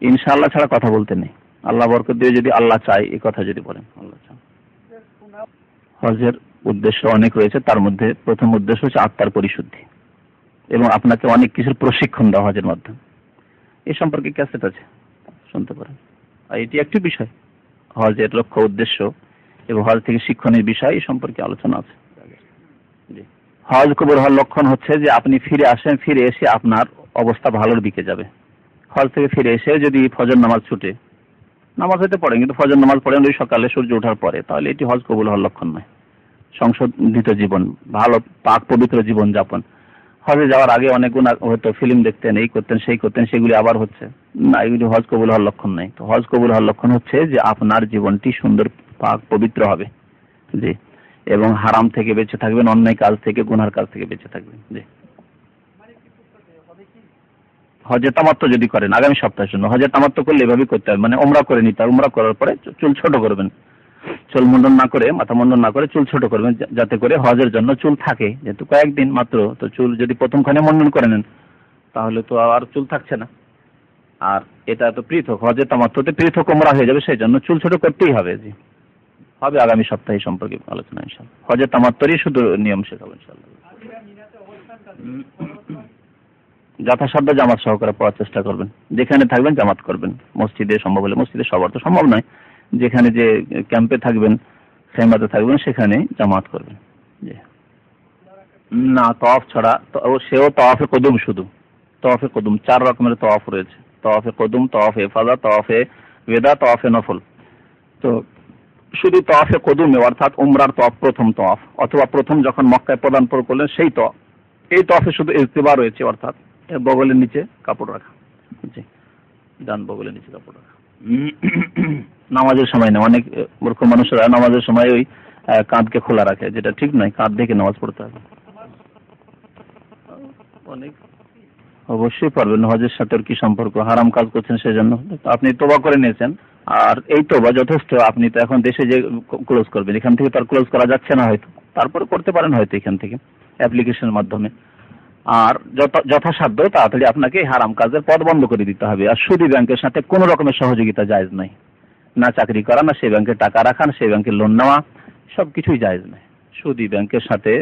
ইনশাল্লাহ ছাড়া কথা বলতে নেই। আল্লাহ বরকত দিয়ে যদি আল্লাহ চায়, এই কথা যদি বলেন, আল্লাহ চান হজের উদ্দেশ্য অনেক রয়েছে, তার মধ্যে প্রথম উদ্দেশ্য হচ্ছে আত্মার পরিশুদ্ধি এবং আপনাকে অনেক কিছুর প্রশিক্ষণ দেওয়া হজের মাধ্যমে। এ সম্পর্কে ক্যাসেট আছে? শুনতে পারেন। এটি একটি বিষয়। হজের লক্ষ্য উদ্দেশ্য এবং হজ থেকে শিক্ষণের বিষয় সম্পর্কে আলোচনা আছে। হজ কবুল হওয়ার লক্ষণ হচ্ছে যে আপনি ফিরে আসেন, ফিরে এসে আপনার অবস্থা ভালোর দিকে যাবে। হজ থেকে ফিরে এসে যদি ফজর নামাজ ছুটে, নামাজ হতে পড়ে কিন্তু ফজর নামাজ পড়েন ওই সকালে সূর্য ওঠার পরে, তাহলে এটি হজ কবুল হওয়ার লক্ষণ নয়। সংশোধিত জীবন, ভালো, পাক পবিত্র জীবন যাপন হজে যাওয়ার আগে অনেক গুণ হয়তো ফিল্ম দেখতেন, এই করতেন, সেই করতেন, সেগুলি আবার হচ্ছে। না এগুলি হজ কবুল হওয়ার লক্ষণ নেই। তো হজ কবুল হওয়ার লক্ষণ হচ্ছে যে আপনার জীবনটি সুন্দর পাক পবিত্র হবে। জি। এবং হারাম থেকে বেঁচে থাকবেন, অন্যায় কাজ থেকে, গুনার কাজ থেকে বেঁচে থাকবেন। জি। হজে তামাত্ম যদি করেন, আগামী সপ্তাহের জন্য হজে তামাত্ম করলে এভাবেই করতে হবে। মানে ওমরা করে নিতে হবে। ওমরা করার পরে চুল ছোট করবেন। চুল মুন্ডন না করে, মাথা মুন্ডন না করে চুল ছোট করবেন যাতে করে হজের জন্য চুল থাকে। যেহেতু কয়েকদিন মাত্র, তো চুল যদি প্রথমখানে মুন্ডন করে নেন, তাহলে তো আর চুল থাকছে না। আর এটা তো পৃথক, হজে তামাত্মতে পৃথক ওমরা হয়ে যাবে, সেই জন্য চুল ছোট করতেই হবে। জি। হবে আগামী সপ্তাহে সম্পর্কে আলোচনা ইনশাল্লাহ হজে তামাত্তরই শুধু নিয়ম শেখাবো ইনশাল্লাহ যথাসাধ্য জামাত সহকারে পড়ার চেষ্টা করবেন। যেখানে থাকবেন জামাত করবেন। মসজিদে সম্ভব হলে মসজিদে সবার তো সম্ভব নয়। যেখানে যে ক্যাম্পে থাকবেন সেমাতে থাকবেন সেখানে জামাত করবেন। জি। না তফ ছাড়া তো- ও সেও তওয়াফে কদুম শুধু। তওয়াফে কদুম চার রকমের তওয়াফ রয়েছে। তওয়াফে কদুম তওয়াফে ফাজা তওয়াফে বেদা তওয়াফে নফল। তো শুধু তওয়াফে কদুমে অর্থাৎ উমরার তওয়াফ প্রথম তওয়াফ অথবা প্রথম যখন মক্কায় প্রদান করলেন সেই তওয়াফ। এই তওয়াফে শুধু ইস্তেবা রয়েছে অর্থাৎ বগলের নিচে কাপড় রাখা। জি ডান বগলের নিচে কাপড় রাখা। [COUGHS] নামাজের সময় না অনেক মূর্খ মানুষরা নামাজের সময় ওই কাঁধকে খোলা রাখে, যেটা ঠিক নয়, কাঁধ দেখে নামাজ পড়তে হবে অনেক অবশ্যই পারবেন হজের সাথে কি সম্পর্ক? হারাম কাজ করছেন সেজন্য। আপনি তোবা করে নিয়েছেন, আর এই তোবা যথেষ্ট, আপনি তো এখন দেশে যে ক্লোজ করবেন, এখান থেকে তো আর ক্লোজ করা যাচ্ছে না হয়তো। তারপরে করতে পারেন হয়তো এখান থেকে অ্যাপ্লিকেশনের মাধ্যমে। আর যথাসাধ্য তাড়াতাড়ি আপনাকে হারাম কাজের পথ বন্ধ করে দিতে হবে। আর সুদী ব্যাংকের সাথে কোনো রকমের সহযোগিতা জায়েজ নাই। না চাকরি করা, না সেই ব্যাংকে টাকা রাখা, না সেই ব্যাংকে লোন নেওয়া সব কিছুই জায়েজ নাই। সুদী ব্যাংকের সাথে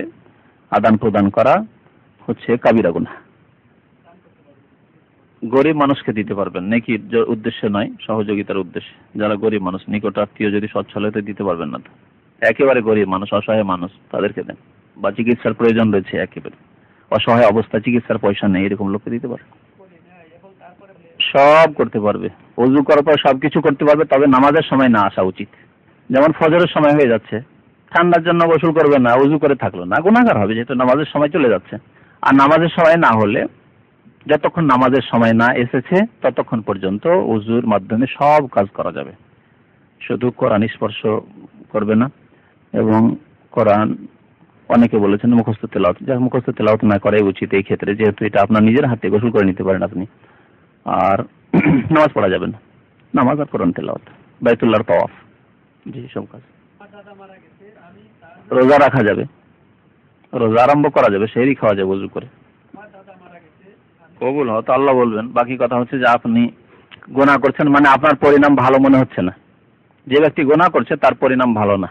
আদান প্রদান করা হচ্ছে কাবিরা গুনাহ। গরিব মানুষকে দিতে পারবেন, নাকি উদ্দেশ্য নয়, সহযোগিতার উদ্দেশ্যে। যারা গরিব মানুষ নিকট আত্মীয় যদি সচ্ছল হতে দিতে পারবেন না একেবারে গরিব মানুষ, অসহায় মানুষ, তাদেরকে দেন। বা চিকিৎসার প্রয়োজন রয়েছে একেবারে। অসহায় অবস্থা চিকিৎসার পয়সা নেই, এরকম লোককে দিতে পারে সব করতে পারবে। অজু করার পর সবকিছু করতে পারবে, তবে নামাজের সময় না আসা উচিত। যেমন ফজরের সময় হয়ে যাচ্ছে। ঠান্ডার জন্য গোসল করবে না, অজু করে থাকল না গুণাগার হবে, যেহেতু নামাজের সময় চলে যাচ্ছে। আর নামাজের সময় না হলে, যতক্ষণ নামাজের সময় না এসেছে, ততক্ষণ পর্যন্ত উজুর মাধ্যমে সব কাজ করা যাবে। শুধু কোরআন স্পর্শ করবে না, এবং কোরআন অনেকে বলেছেন মুখস্থ তেলাওয়াত যা মুখস্থ তেলাওয়াত না করাই উচিত এই ক্ষেত্রে, যেহেতু এটা আপনার নিজের হাতে গোসল করে নিতে পারেন আপনি। আর [CLEARS THROAT] নামাজ পড়া যাবে না। নামাজ আর কোরআন তেলাওয়াত। বাইতুল্লাহর তওয়াফ। জি সব কাজ। রোজা রাখা যাবে। রোজা আরম্ভ করা যাবে সেহরি খাওয়া যাবে উজু করে। কবুল হতো আল্লাহ বলবেন। বাকি কথা হচ্ছে যে আপনি গোনা করছেন মানে আপনার পরিণাম ভালো মনে হচ্ছে না। যে ব্যক্তি গোনা করছে তার পরিণাম ভালো না।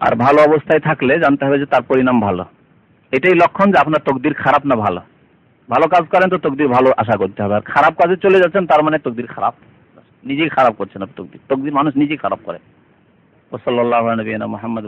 আর ভালো অবস্থায় থাকলে জানতে হবে যে তার পরিণাম ভালো। এটাই লক্ষণ যে আপনার তকদির খারাপ না ভালো। ভালো কাজ করেন তো তকদির ভালো আশা করতে হবে। আর খারাপ কাজে চলে যাচ্ছেন, তার মানে তকদির খারাপ। নিজেই খারাপ করছেন আপনি তকদির। তকদির মানুষ নিজেই খারাপ করে। ওসল্লাহ নবীনা মোহাম্মদ